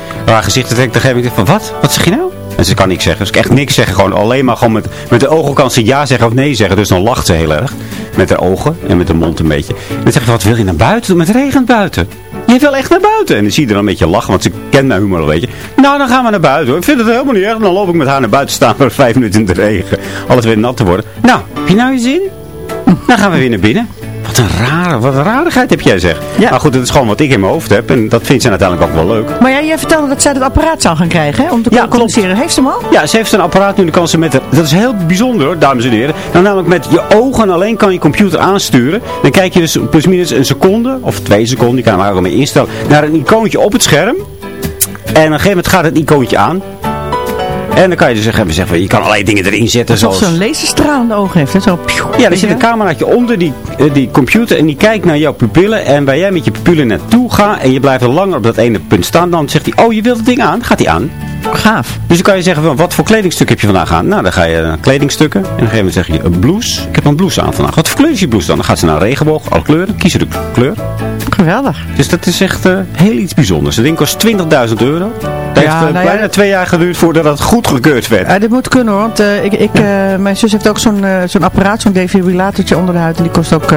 gezicht trekt, dan geef ik van wat? Wat zeg je nou? En ze kan niks zeggen. Dus ik echt niks zeggen. Gewoon alleen maar gewoon met, met de ogen kan ze ja zeggen of nee zeggen. Dus dan lacht ze heel erg. Met haar ogen en met de mond een beetje. En dan zeg je, wat wil je naar buiten doen? Met regent buiten. Je wil echt naar buiten. En dan zie je er een beetje lachen, want ze kent mijn humor een beetje. Nou, dan gaan we naar buiten hoor. Ik vind het helemaal niet erg. Dan loop ik met haar naar buiten staan voor vijf minuten in de regen. Alles weer nat te worden. Nou, heb je nou je zin? Dan gaan we weer naar binnen. Wat een rare, wat een rarigheid heb jij zeg. Maar goed, dat is gewoon wat ik in mijn hoofd heb. En dat vindt ze uiteindelijk ook wel leuk. Maar ja, jij vertelde dat zij het apparaat zou gaan krijgen, hè? Om te communiceren. Heeft ze hem al? Ja, ze heeft een apparaat nu, dan kan ze met de, dat is heel bijzonder dames en heren. Dan namelijk met je ogen alleen kan je computer aansturen. Dan kijk je dus plus minus een seconde, of twee seconden, je kan hem eigenlijk mee instellen, naar een icoontje op het scherm. En op een gegeven moment gaat het icoontje aan. En dan kan je dus zeggen, zeggen van, je kan allerlei dingen erin zetten. Alsof Zoals... een laserstraal in de ogen heeft, hè? Zo, Ja, er zit een cameraatje onder die, eh, die computer en die kijkt naar jouw pupillen. En waar jij met je pupillen naartoe gaat en je blijft er langer op dat ene punt staan, dan zegt hij, oh je wilt het ding aan, gaat hij aan. Gaaf. Dus dan kan je zeggen, van, wat voor kledingstuk heb je vandaag aan? Nou, dan ga je naar kledingstukken en op een gegeven moment zeg je, een blouse. Ik heb een blouse aan vandaag. Wat voor kleur is je blouse dan? Dan gaat ze naar regenboog, alle kleuren, kiezen de kleur. Geweldig. Dus dat is echt eh, heel iets bijzonders. Het ding kost 20.000 euro. Het heeft Ja, nou bijna dat- twee jaar geduurd voordat het goedgekeurd werd. Ja, dit moet kunnen hoor, want eh, ik, ik, eh, mijn zus heeft ook zo'n eh, zo'n apparaat, zo'n defibrillatortje onder de huid. En die kost ook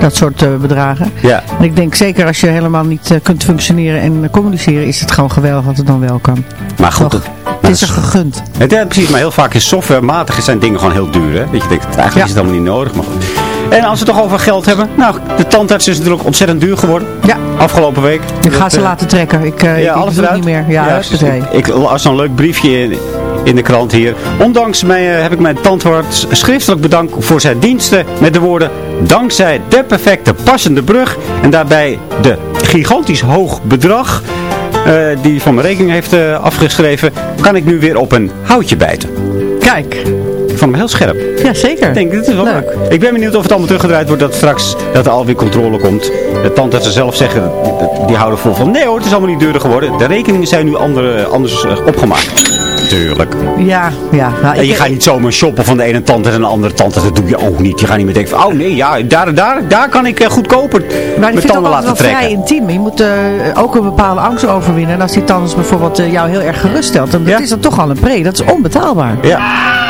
dat soort bedragen. Ja. En ik denk zeker als je helemaal niet kunt functioneren en communiceren, is het gewoon geweldig dat het dan wel kan. Maar goed, Toch? het, Het is er gegund. Het, ja, precies, maar heel vaak is softwarematig zijn dingen gewoon heel duur. Hè? Dat je denkt, eigenlijk is het allemaal niet nodig. Maar goed. En als we het toch over geld hebben. Nou, de tandarts is natuurlijk ontzettend duur geworden. Ja. Afgelopen week. Ik ga ze eh, laten trekken. Ik, ik, ja, ik alles doe het niet meer. Ja, Ja, ik, ik las zo'n leuk briefje in, in de krant hier. Ondanks mij eh, heb ik mijn tandarts schriftelijk bedankt voor zijn diensten. Met de woorden, dankzij de perfecte passende brug. En daarbij de gigantisch hoog bedrag. die van mijn rekening heeft afgeschreven. Kan ik nu weer op een houtje bijten. Kijk. Vond hem heel scherp. Ja, zeker. Ik denk, dit is wel leuk. Ik ben benieuwd of het allemaal teruggedraaid wordt dat straks dat er alweer controle komt. De tandartsen zelf zeggen, die houden vol van, nee hoor, het is allemaal niet duurder geworden. De rekeningen zijn nu andere, anders eh, opgemaakt. Tuurlijk. Ja, ja. Nou, En je ik- gaat niet zomaar shoppen van de ene tante en de andere tante. Dat doe je ook niet. Je gaat niet meer denken van, oh nee, ja, daar, daar, daar kan ik eh, goedkoper Maar mijn tanden laten wel vrij trekken. intiem. Je moet eh, ook een bepaalde angst overwinnen. En als die tandarts bijvoorbeeld eh, jou heel erg geruststelt, dan dat is dat toch al een pre. Dat is onbetaalbaar. Ja.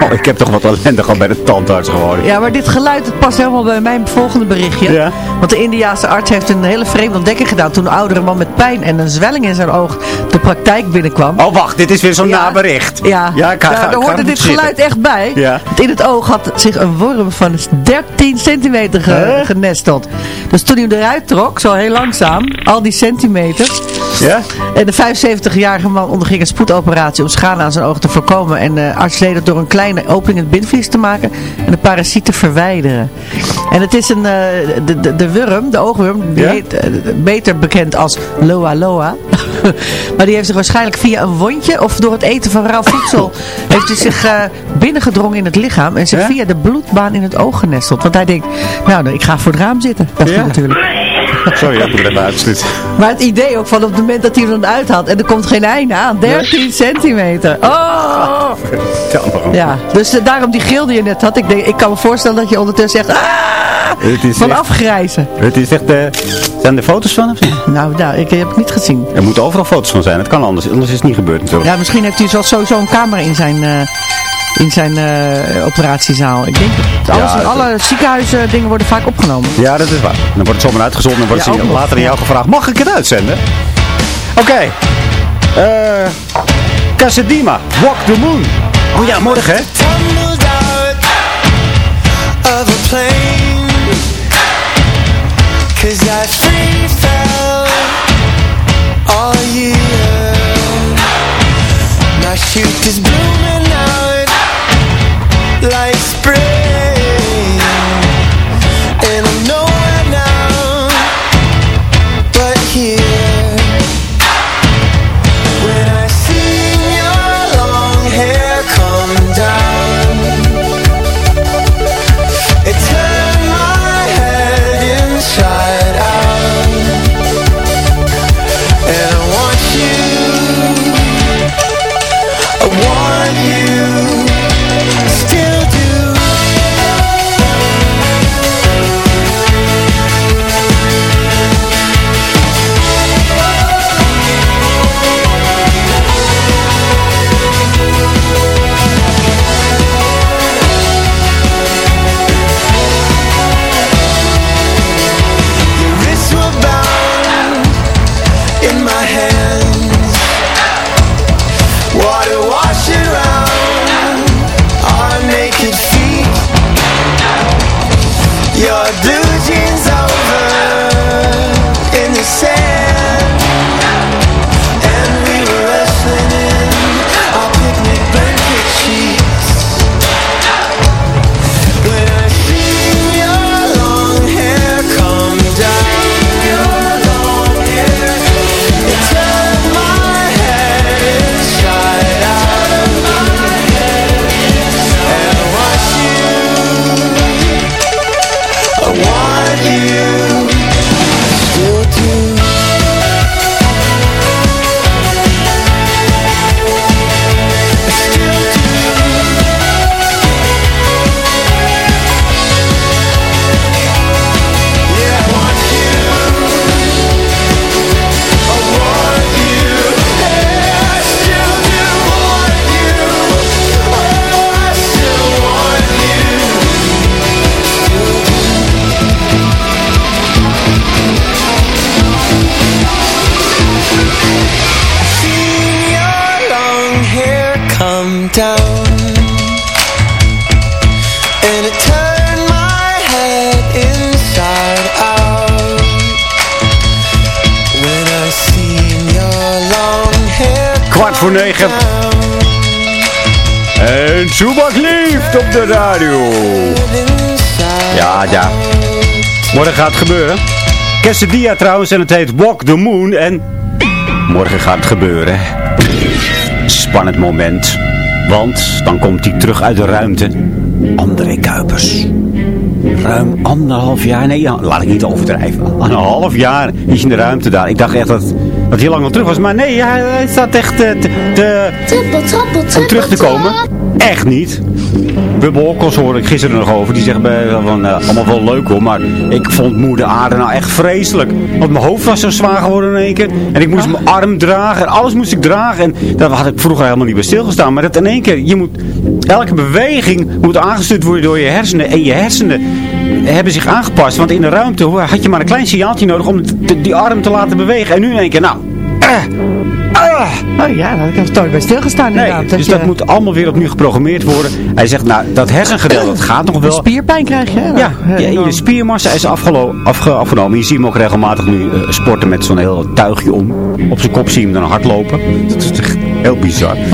*laughs* Oh, ik heb toch wat ellende gehad bij de tandarts gewoon. Ja, maar dit geluid het past helemaal bij mijn volgende berichtje. Ja. Want de Indiaanse arts heeft een hele vreemde ontdekking gedaan toen een oudere man met pijn en een zwelling in zijn oog de praktijk binnenkwam. Oh, wacht, dit is weer zo'n Ja. nabericht. Ja, ja ik ga, daar, ga, daar ik ga hoorde dit zitten. geluid echt bij. Ja. Want in het oog had zich een worm van 13 centimeter ge- Huh? genesteld. Dus toen hij hem eruit trok, zo heel langzaam, al die centimeters. Ja? En de 75-jarige man onderging een spoedoperatie om schade aan zijn oog te voorkomen. En de arts deed het door een kleine opening in het bindvlies te maken en de parasiet te verwijderen. En het is een, eh, de, de, de worm, de oogworm, die Ja? heet eh, beter bekend als Loa Loa. *laughs* maar die heeft zich waarschijnlijk via een wondje of door het eten van rauw voedsel *laughs* heeft hij zich eh, binnengedrongen in het lichaam en zich Ja? via de bloedbaan in het oog genesteld. Want hij denkt, nou ik ga voor het raam zitten. Dat Ja? natuurlijk. *laughs* Sorry, ik moet er even. Maar het idee ook van op het moment dat hij hem dan uit had en er komt geen einde aan. 13 centimeter. Oh! Ja, dus eh, daarom die gil die je net had. Ik, denk, ik kan me voorstellen dat je ondertussen zegt, ah! Het is Van echt, afgrijzen. het is echt, eh, zijn er foto's van of niet? Nou, nou, ik heb het niet gezien. Er moeten overal foto's van zijn, het kan anders, anders is het niet gebeurd natuurlijk. Ja, misschien heeft hij sowieso een camera in zijn, eh, in zijn eh, operatiezaal. Ik denk het. Alles, Ja, dat- alle ziekenhuizen dingen worden vaak opgenomen. Ja, dat is waar. Dan wordt het zomaar uitgezonden en wordt Ja, nog, later aan jou gevraagd, mag ik het uitzenden? Oké. Eh Casadima, Walk the Moon. Oh ja, morgen hè? all year My shoot is blooming out voor negen. En Toebak leeft op de radio. Ja, ja. Morgen gaat het gebeuren. Quesadilla trouwens en het heet Walk the Moon. En morgen gaat het gebeuren. Spannend moment. Want dan komt hij terug uit de ruimte. André Kuipers. Ruim anderhalf jaar, nee, ja, laat ik niet overdrijven. Een half jaar is in de ruimte daar. Ik dacht echt dat, dat hij lang al terug was. Maar nee, hij, staat echt eh, te, te, Trippel, trappel, om terug te komen. echt niet. Bubbel Okkels hoorde ik gisteren nog over. Die zeggen bij, van, eh, allemaal wel leuk hoor. Maar ik vond moeder aarde nou echt vreselijk. Want mijn hoofd was zo zwaar geworden in één keer. En ik moest mijn arm dragen. En alles moest ik dragen. En daar had ik vroeger helemaal niet bij stilgestaan. Maar dat in één keer, je moet, elke beweging moet aangestuurd worden door je hersenen. En je hersenen hebben zich aangepast. Want in de ruimte had je maar een klein signaaltje nodig om die arm te laten bewegen. En nu in één keer, nou... ah. Oh ja, daar heb ik nooit bij stilgestaan Nee, inderdaad. dus dat moet allemaal weer opnieuw geprogrammeerd worden. Hij zegt, nou, dat hersengedeelte, dat gaat nog wel. spierpijn krijg je. hè? Ja, ja, je spiermassa is afge- afgenomen. Je ziet hem ook regelmatig nu eh, sporten met zo'n heel tuigje om. Op zijn kop zie je hem dan hardlopen. Dat is echt heel bizar. *laughs*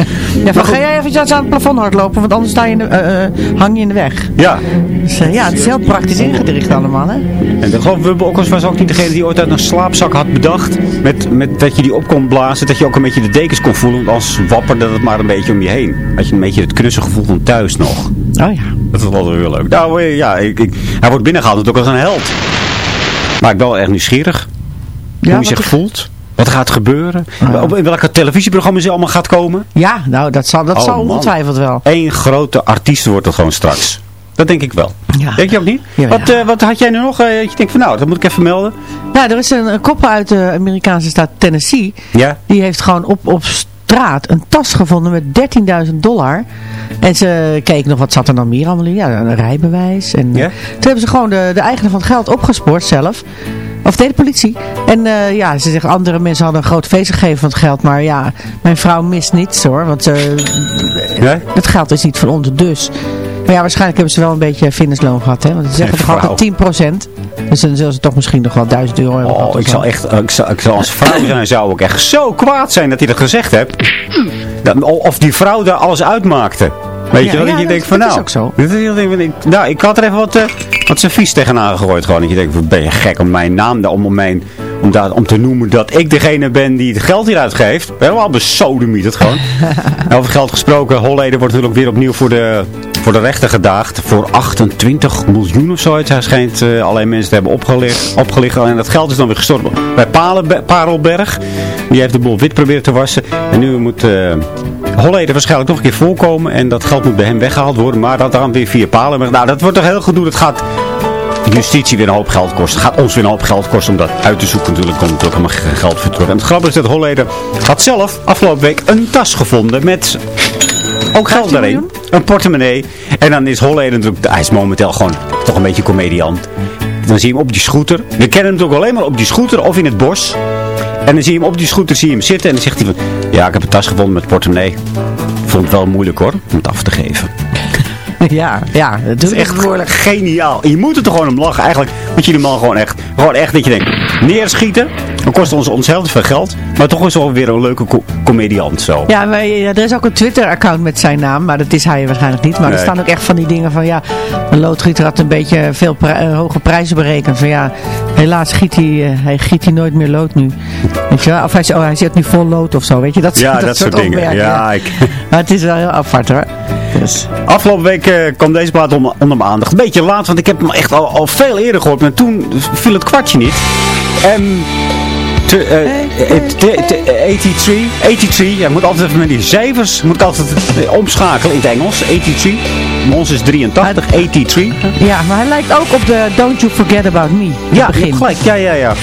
Ja, van, ga jij eventjes aan het plafond hardlopen, want anders sta je in de, eh, eh, hang je in de weg. Ja. Dus, ja, het is heel praktisch ingericht allemaal, hè? En de geloof Wubbe Okkels was ook niet degene die ooit uit een slaapzak had bedacht. Met, met dat je die op kon blazen. Dat je ook een beetje de dekens kon voelen. Want als wapperde het maar een beetje om je heen. Had je een beetje het knussengevoel van thuis nog. Oh ja. Dat is wel heel leuk. Nou eh, ja, ik, ik, hij wordt binnengehaald natuurlijk als een held. Maar ik ben wel echt nieuwsgierig. hoe hij zich voelt. Wat gaat gebeuren. Ah. Op, in welke televisieprogramma's hij allemaal gaat komen. Ja, nou, dat zal, dat Oh, zal ongetwijfeld wel. Eén grote artiest wordt het gewoon straks. Dat denk ik wel. Ja. Denk je ook niet? wat, eh, wat had jij nu nog? eh, dat je denkt van nou, dat moet ik even melden. Ja, er is een, een koppel uit de Amerikaanse staat Tennessee. Ja. Die heeft gewoon op, op straat een tas gevonden met 13.000 dollar. En ze keken nog wat zat er dan meer allemaal in. Ja, een rijbewijs. En, Ja? Toen hebben ze gewoon de, de eigenaar van het geld opgespoord zelf. Of deed de politie. En eh, ja, ze zeggen andere mensen hadden een groot feest gegeven van het geld. Maar ja, mijn vrouw mist niets hoor. Want eh, Ja? het geld is niet van ons dus. Maar ja, waarschijnlijk hebben ze wel een beetje vindersloon gehad. Hè? Want ze zeggen toch altijd 10%. Dus dan zullen ze toch misschien nog wel 1000 euro hebben gehad. Oh, ik zal echt, ik zal, ik zal als vrouw zijn, zou ik echt zo kwaad zijn dat hij dat gezegd hebt. Dat- Of die vrouw daar alles uitmaakte. Weet Ja, je wel, ja, dat je denkt van dat is nou, ook zo. dit is nou, ik had er even wat, eh, wat servies tegenaan gegooid gewoon. Dat je denkt, ben je gek om mijn naam, om, om, mijn, om, daar, om te noemen dat ik degene ben die het geld hieruit geeft. Helemaal besodemiet het gewoon. En *laughs* over geld gesproken, Holleder wordt natuurlijk weer opnieuw voor de, voor de rechter gedaagd. Voor 28 miljoen of zoiets. Hij schijnt eh, allerlei mensen te hebben opgelicht, opgelicht. En dat geld is dan weer gestort bij Palenbe- Parelberg. Die heeft de boel wit proberen te wassen. En nu moet... eh Holleder waarschijnlijk nog een keer voorkomen. En dat geld moet bij hem weggehaald worden. Maar dat dan weer via Palenberg. Nou, dat wordt toch heel gedoe. Dat gaat justitie weer een hoop geld kosten. Het gaat ons weer een hoop geld kosten om dat uit te zoeken. Natuurlijk komt er ook helemaal geen geld voor terug. En het grappige is dat Holleder had zelf afgelopen week een tas gevonden met ook geld daarin. Een portemonnee. En dan is Holleder natuurlijk, hij is momenteel gewoon toch een beetje comediant. Dan zie je hem op die scooter. We kennen hem natuurlijk alleen maar op die scooter of in het bos. En dan zie je hem op die scooter zie je hem zitten. En dan zegt hij van, ja ik heb een tas gevonden met portemonnee. Vond het wel moeilijk hoor, om het af te geven. *laughs* Ja, ja, dat Het is echt geniaal. Je moet er toch gewoon om lachen. Eigenlijk moet je die man gewoon echt, gewoon echt dat je denkt, neerschieten. Dan kost ons ontzettend veel geld. Maar toch is hij weer een leuke co- comediant zo. Ja, maar er is ook een Twitter-account met zijn naam, maar dat is hij waarschijnlijk niet. Maar Nee. er staan ook echt van die dingen van, ja, een loodgieter had een beetje veel eh, hoge prijzen berekend. Van ja, helaas giet hij, eh, hij giet hij nooit meer lood nu. Weet je wel? Of hij, oh, hij zit nu vol lood of zo, weet je? Dat, Ja, dat, soort dingen. Ja, ik... *laughs* Maar het is wel heel apart hoor. Dus. Afgelopen week eh, kwam deze plaat onder, onder mijn aandacht. Een beetje laat, want ik heb hem echt al, al veel eerder gehoord. Maar toen viel het kwartje niet. En... 83, 83, ja, ik moet altijd even met die cijfers, moet ik altijd eh, omschakelen in het Engels. 83, bij ons is 83, 83. Ja, maar hij lijkt ook op de Don't You Forget About Me. Ja, begin. gelijk, ja, ja, ja.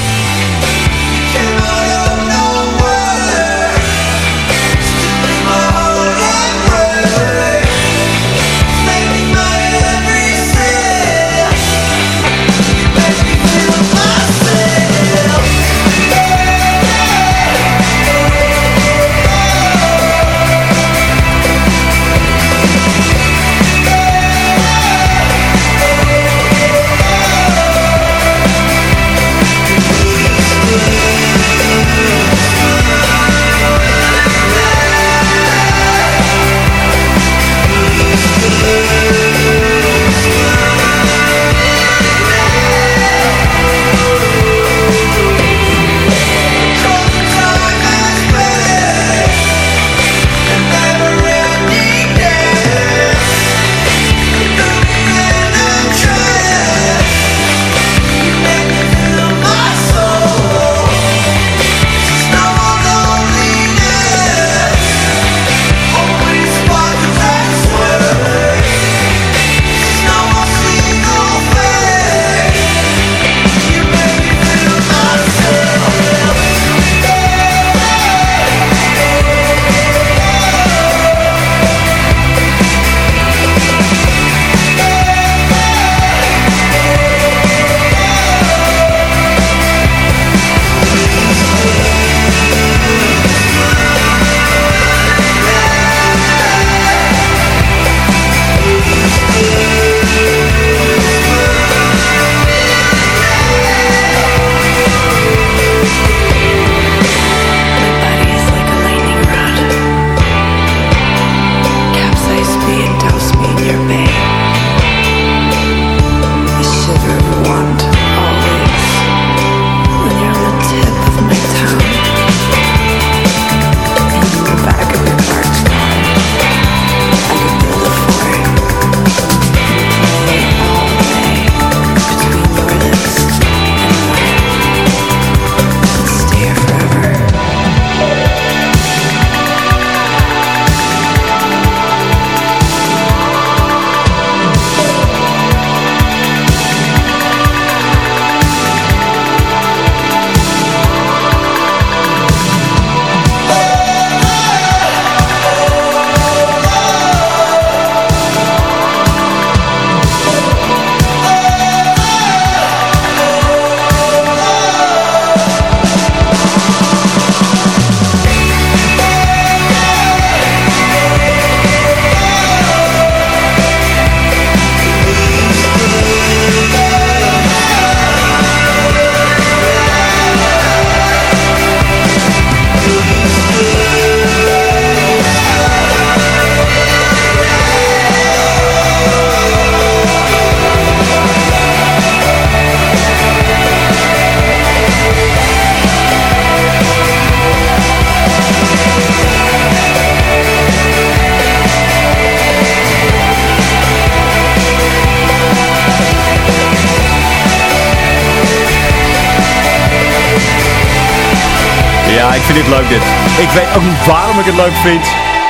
Weet ook niet waarom ik het leuk vind.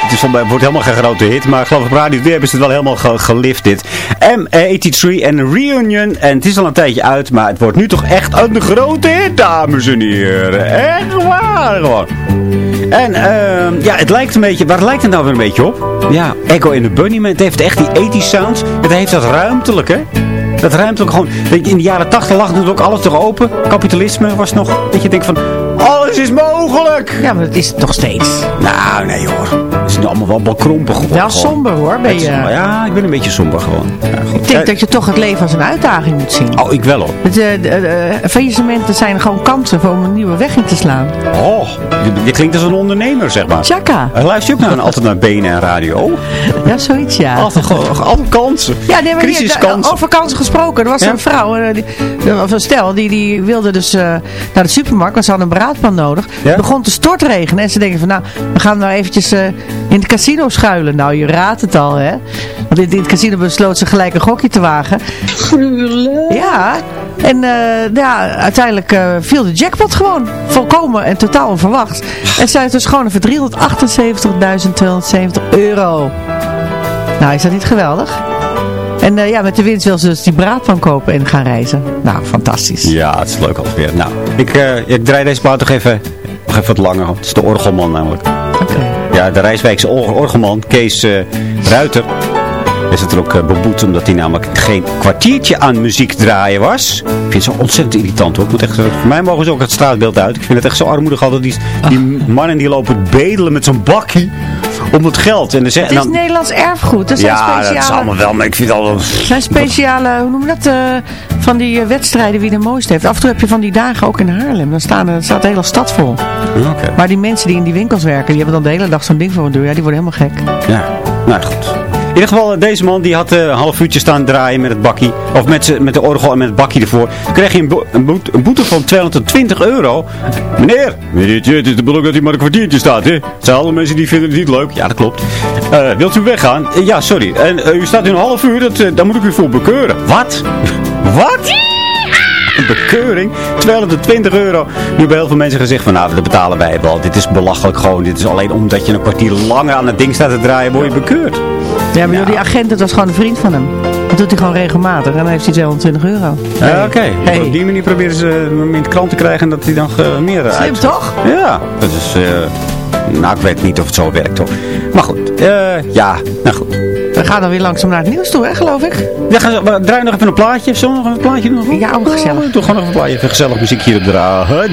Het, is van, het wordt helemaal geen grote hit, maar ik geloof op Radio 2 hebben ze het wel helemaal ge- gelift dit. M83 en Reunion. En het is al een tijdje uit, maar het wordt nu toch echt een grote hit, dames en heren. Echt waar, gewoon. En ehm, ja, het lijkt een beetje, waar lijkt het nou weer een beetje op? Ja, Echo in the Bunnyman, het heeft echt die 80 sounds. Het heeft dat ruimtelijke. Dat ruimtelijk gewoon, weet je, in de jaren 80 lag natuurlijk ook alles toch open. Kapitalisme was nog, dat je denkt van, alles is mogelijk. Ja, maar dat is het nog steeds. Nou, nee hoor. Het is allemaal wel bekrompen geworden. Wel gewoon. somber hoor, ben Het je. Ja, ik ben een beetje somber gewoon. Ja. Ik denk Eh, dat je toch het leven als een uitdaging moet zien. Oh, ik wel hoor. Het, eh, de- de- faillissementen zijn gewoon kansen om een nieuwe weg in te slaan. Oh, je, je klinkt als een ondernemer, zeg maar. Tjaka. Uh, luister je ook naar, altijd naar benen en radio? Ja, zoiets ja. Altijd, kansen. Ja, nee, maar Crisiskansen. over kansen gesproken. Er was Ja? een vrouw, eh, die, of een stel, die, die wilde dus eh, naar de supermarkt, want ze hadden een braadpan nodig. Begon te stortregenen en ze denken van, nou, we gaan nou eventjes eh, in het casino schuilen. Nou, je raadt het al, hè. Want in, in het casino besloot ze gelijk een gokje te wagen. Ja, en eh, ja, uiteindelijk eh, viel de jackpot gewoon. Volkomen en totaal onverwacht. En zij heeft dus gewoon voor 378.270 euro. Nou, is dat niet geweldig? En eh, ja, met de winst wil ze dus die braadpan kopen en gaan reizen. Nou, fantastisch. Ja, het is leuk alweer. Nou, ik, eh, ik draai deze plaat toch even, nog even wat langer. Het is de orgelman namelijk. Ja, de Rijswijkse or- orgelman, Kees eh, Ruiter. Is het er ook eh, beboet omdat hij namelijk geen kwartiertje aan muziek draaien was. Ik vind het zo ontzettend irritant hoor. Ik moet echt, zeggen, voor mij mogen ze ook het straatbeeld uit. Ik vind het echt zo armoedig altijd. Die, die mannen die lopen bedelen met zo'n bakkie om het geld. En dan Het is en dan- Nederlands erfgoed. Er zijn ja, speciale... dat is allemaal wel, maar ik vind het al... Zijn speciale, hoe noem je dat, eh, van die eh, wedstrijden wie de mooiste heeft. Af en toe heb je van die dagen ook in Haarlem. Dan staan, er- staat de hele stad vol. Maar die mensen die in die winkels werken, die hebben dan de hele dag zo'n ding voor hun deur. Ja, die worden helemaal gek. Ja, nou goed. In ieder geval, deze man die had eh, een half uurtje staan draaien met het bakkie. Of met, met de orgel en met het bakkie ervoor. Kreeg hij een, bo- een, boete, een boete van 220 euro. Meneer, meneertje, het is de bedoeling dat hij maar een kwartiertje staat, hè? Het zijn alle mensen die vinden het niet leuk. Ja, dat klopt. Eh, wilt u weggaan? Eh, ja, sorry. En u staat in een half uur, dat, daar moet ik u voor bekeuren. Wat? Wat? Een bekeuring? 220 euro. Nu bij heel veel mensen gezegd van, nou, dat betalen wij wel. Dit is belachelijk gewoon. Dit is alleen omdat je een kwartier langer aan het ding staat te draaien, word je bekeurd. Ja, maar die agent, dat was gewoon een vriend van hem. Dat doet hij gewoon regelmatig. En dan heeft hij 220 euro. Ja, oké. Hey. Op die manier proberen ze hem in de krant te krijgen dat hij dan eh, meer eh, Slim uit... toch? Ja, dat is... eh, nou, ik weet niet of het zo werkt hoor. Maar goed, eh, ja, nou goed. We gaan dan weer langzaam naar het nieuws toe, hè, geloof ik. Ja, gaan we, draai nog even een plaatje. Zullen we nog een plaatje doen? Ja, oh, gezellig. Doe gewoon nog een plaatje. Even gezellig muziek hier op de radio.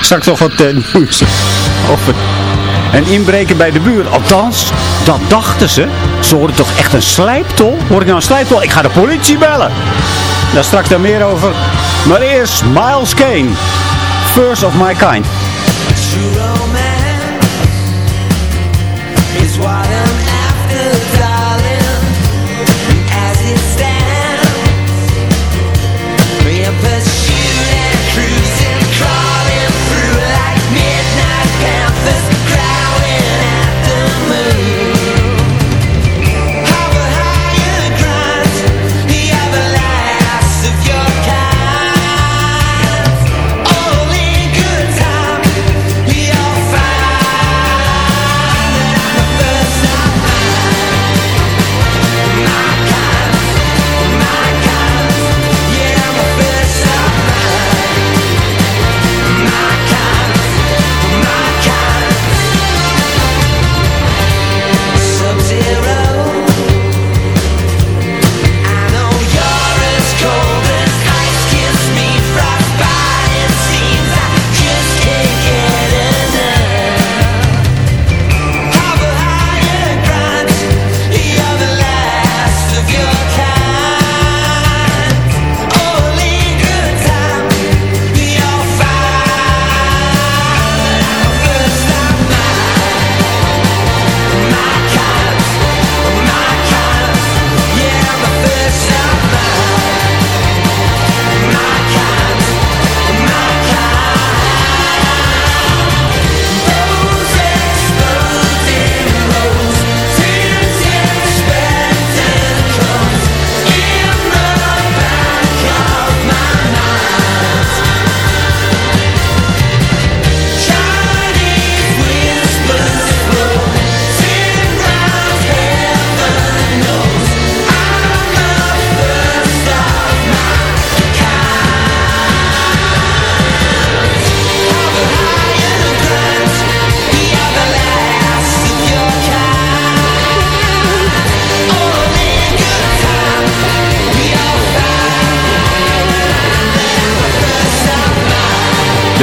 Straks nog wat uh, nieuws over een inbreken bij de buurt. Althans, dat dachten ze. Ze hoorden toch echt een slijptol? Hoor ik nou een slijptol? Ik ga de politie bellen. Daar straks daar meer over. Maar eerst Miles Kane. First of my kind.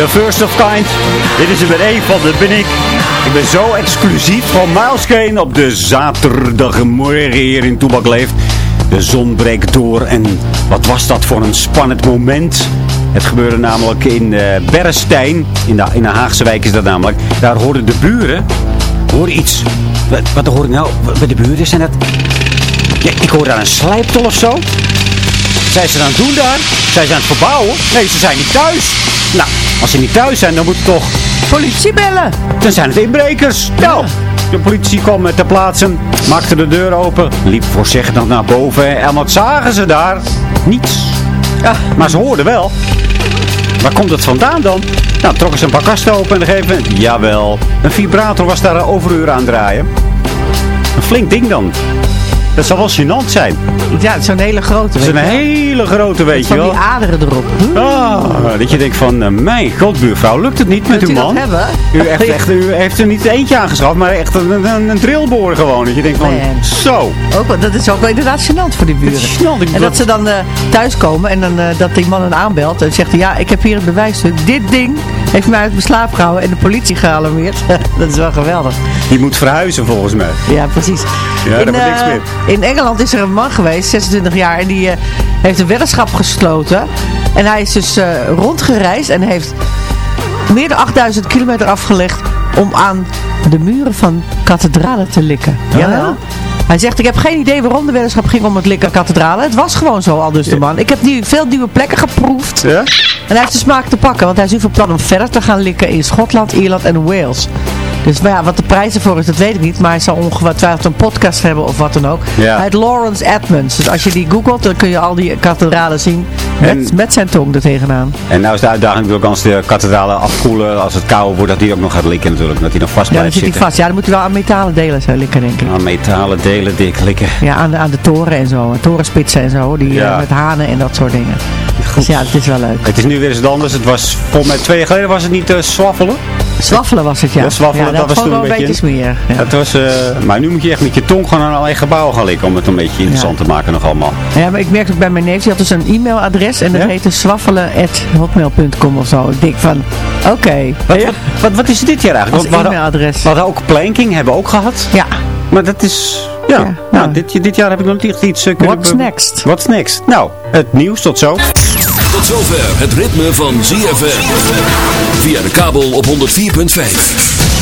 First of Kind. Dit is er weer één van, dat ben ik. Ik ben zo exclusief van Miles Kane op de zaterdagmorgen hier in Toebak Leeft. De zon breekt door en wat was dat voor een spannend moment. Het gebeurde namelijk in Berrestein, in de, in de Haagse wijk is dat namelijk. Daar hoorden de buren, hoorden iets. Wat, wat hoor ik nou? Bij de buren zijn dat... Ja, ik hoor daar een slijptol of zo. Zijn ze aan het doen daar? Zijn ze aan het verbouwen? Nee, ze zijn niet thuis. Nou, als ze niet thuis zijn, dan moet toch... Politie bellen! Dan zijn het inbrekers. Nou, de politie kwam ter plaatse, maakte de deur open, liep voorzichtig naar boven. En wat zagen ze daar? Niets. Ja, maar ze hoorden wel. Waar komt het vandaan dan? Nou, trokken ze een paar kasten open en gegeven moment, jawel, een vibrator was daar een overuur aan draaien. Een flink ding dan. Dat zal wel gênant zijn. Ja, zo'n hele grote. Een wel. hele grote, weet je wel. die aderen erop. Ah, dat je denkt van, eh, mijn god, buurvrouw, lukt het niet met uw dat man? hebben? U, echt, echt, u heeft er niet eentje aangeschaft, maar echt een, een, een drillboor gewoon. Dat je denkt van, Man. zo. Ook, dat is ook wel inderdaad gênant voor die buren. Gênant, en dat ze dan eh, thuiskomen en dan, eh, dat die man hen aanbelt en zegt ja, ik heb hier het bewijsstuk. Dit ding heeft mij uit mijn slaap gehouden en de politie gealarmeerd. *laughs* dat is wel geweldig. Die moet verhuizen volgens mij. Ja, precies. Ja, daar wordt niks meer. In Engeland is er een man geweest, 26 jaar, en die eh, heeft een weddenschap gesloten. En hij is dus eh, rondgereisd en heeft meer dan 8000 kilometer afgelegd om aan de muren van kathedralen te likken. Jawel. Hij zegt, ik heb geen idee waarom de weddenschap ging om het likken kathedralen. Het was gewoon zo, al dus de man. Ik heb nu veel nieuwe plekken geproefd. Ja? En hij heeft de smaak te pakken, want hij is nu van plan om verder te gaan likken in Schotland, Ierland en Wales. Dus maar ja, wat de prijs ervoor is, dat weet ik niet. Maar hij zal ongetwijfeld een podcast hebben of wat dan ook. Ja. Lawrence Edmonds. Dus als je die googelt, dan kun je al die kathedralen zien. Met, En- met zijn tong er tegenaan. En nou is de uitdaging natuurlijk als de kathedralen afkoelen, als het koud wordt, dat die ook nog gaat likken natuurlijk. Dat die nog vast Ja, dan blijft zitten. vast. Ja, dan moet hij wel aan metalen delen zijn likken, denk ik. Nou, metalen delen dik likken. Ja, aan de, aan de toren en zo. Torenspitsen en zo. Die, Ja. eh, met hanen en dat soort dingen. Dus ja, het is wel leuk. Het is nu weer eens anders. Het was, volgens mij twee jaar geleden was het niet eh swaffelen. Zwaffelen was het, ja. Ja, zwaffelen, ja, dat was toen wel een een beetje beetje-. Ja. Het was, eh, maar nu moet je echt met je tong gewoon aan allerlei gebouwen gaan likken om het een beetje interessant te maken nog allemaal. Ja, maar ik merkte ook bij mijn neef, die had dus een e-mailadres en dat Ja? heette zwaffelen.hotmail.com of zo. Ik denk van, oké. Wat, wat, wat, wat is dit jaar eigenlijk? Als e-mailadres. We hadden ook planking, hebben we ook gehad. Ja. Maar dat is... Ja, Ja, nou, ja. dit, dit jaar heb ik nog niet echt iets eh, kunnen... What's next? What's next? Nou, het nieuws tot zo. Tot zover het ritme van ZFM. Via de kabel op 104.5.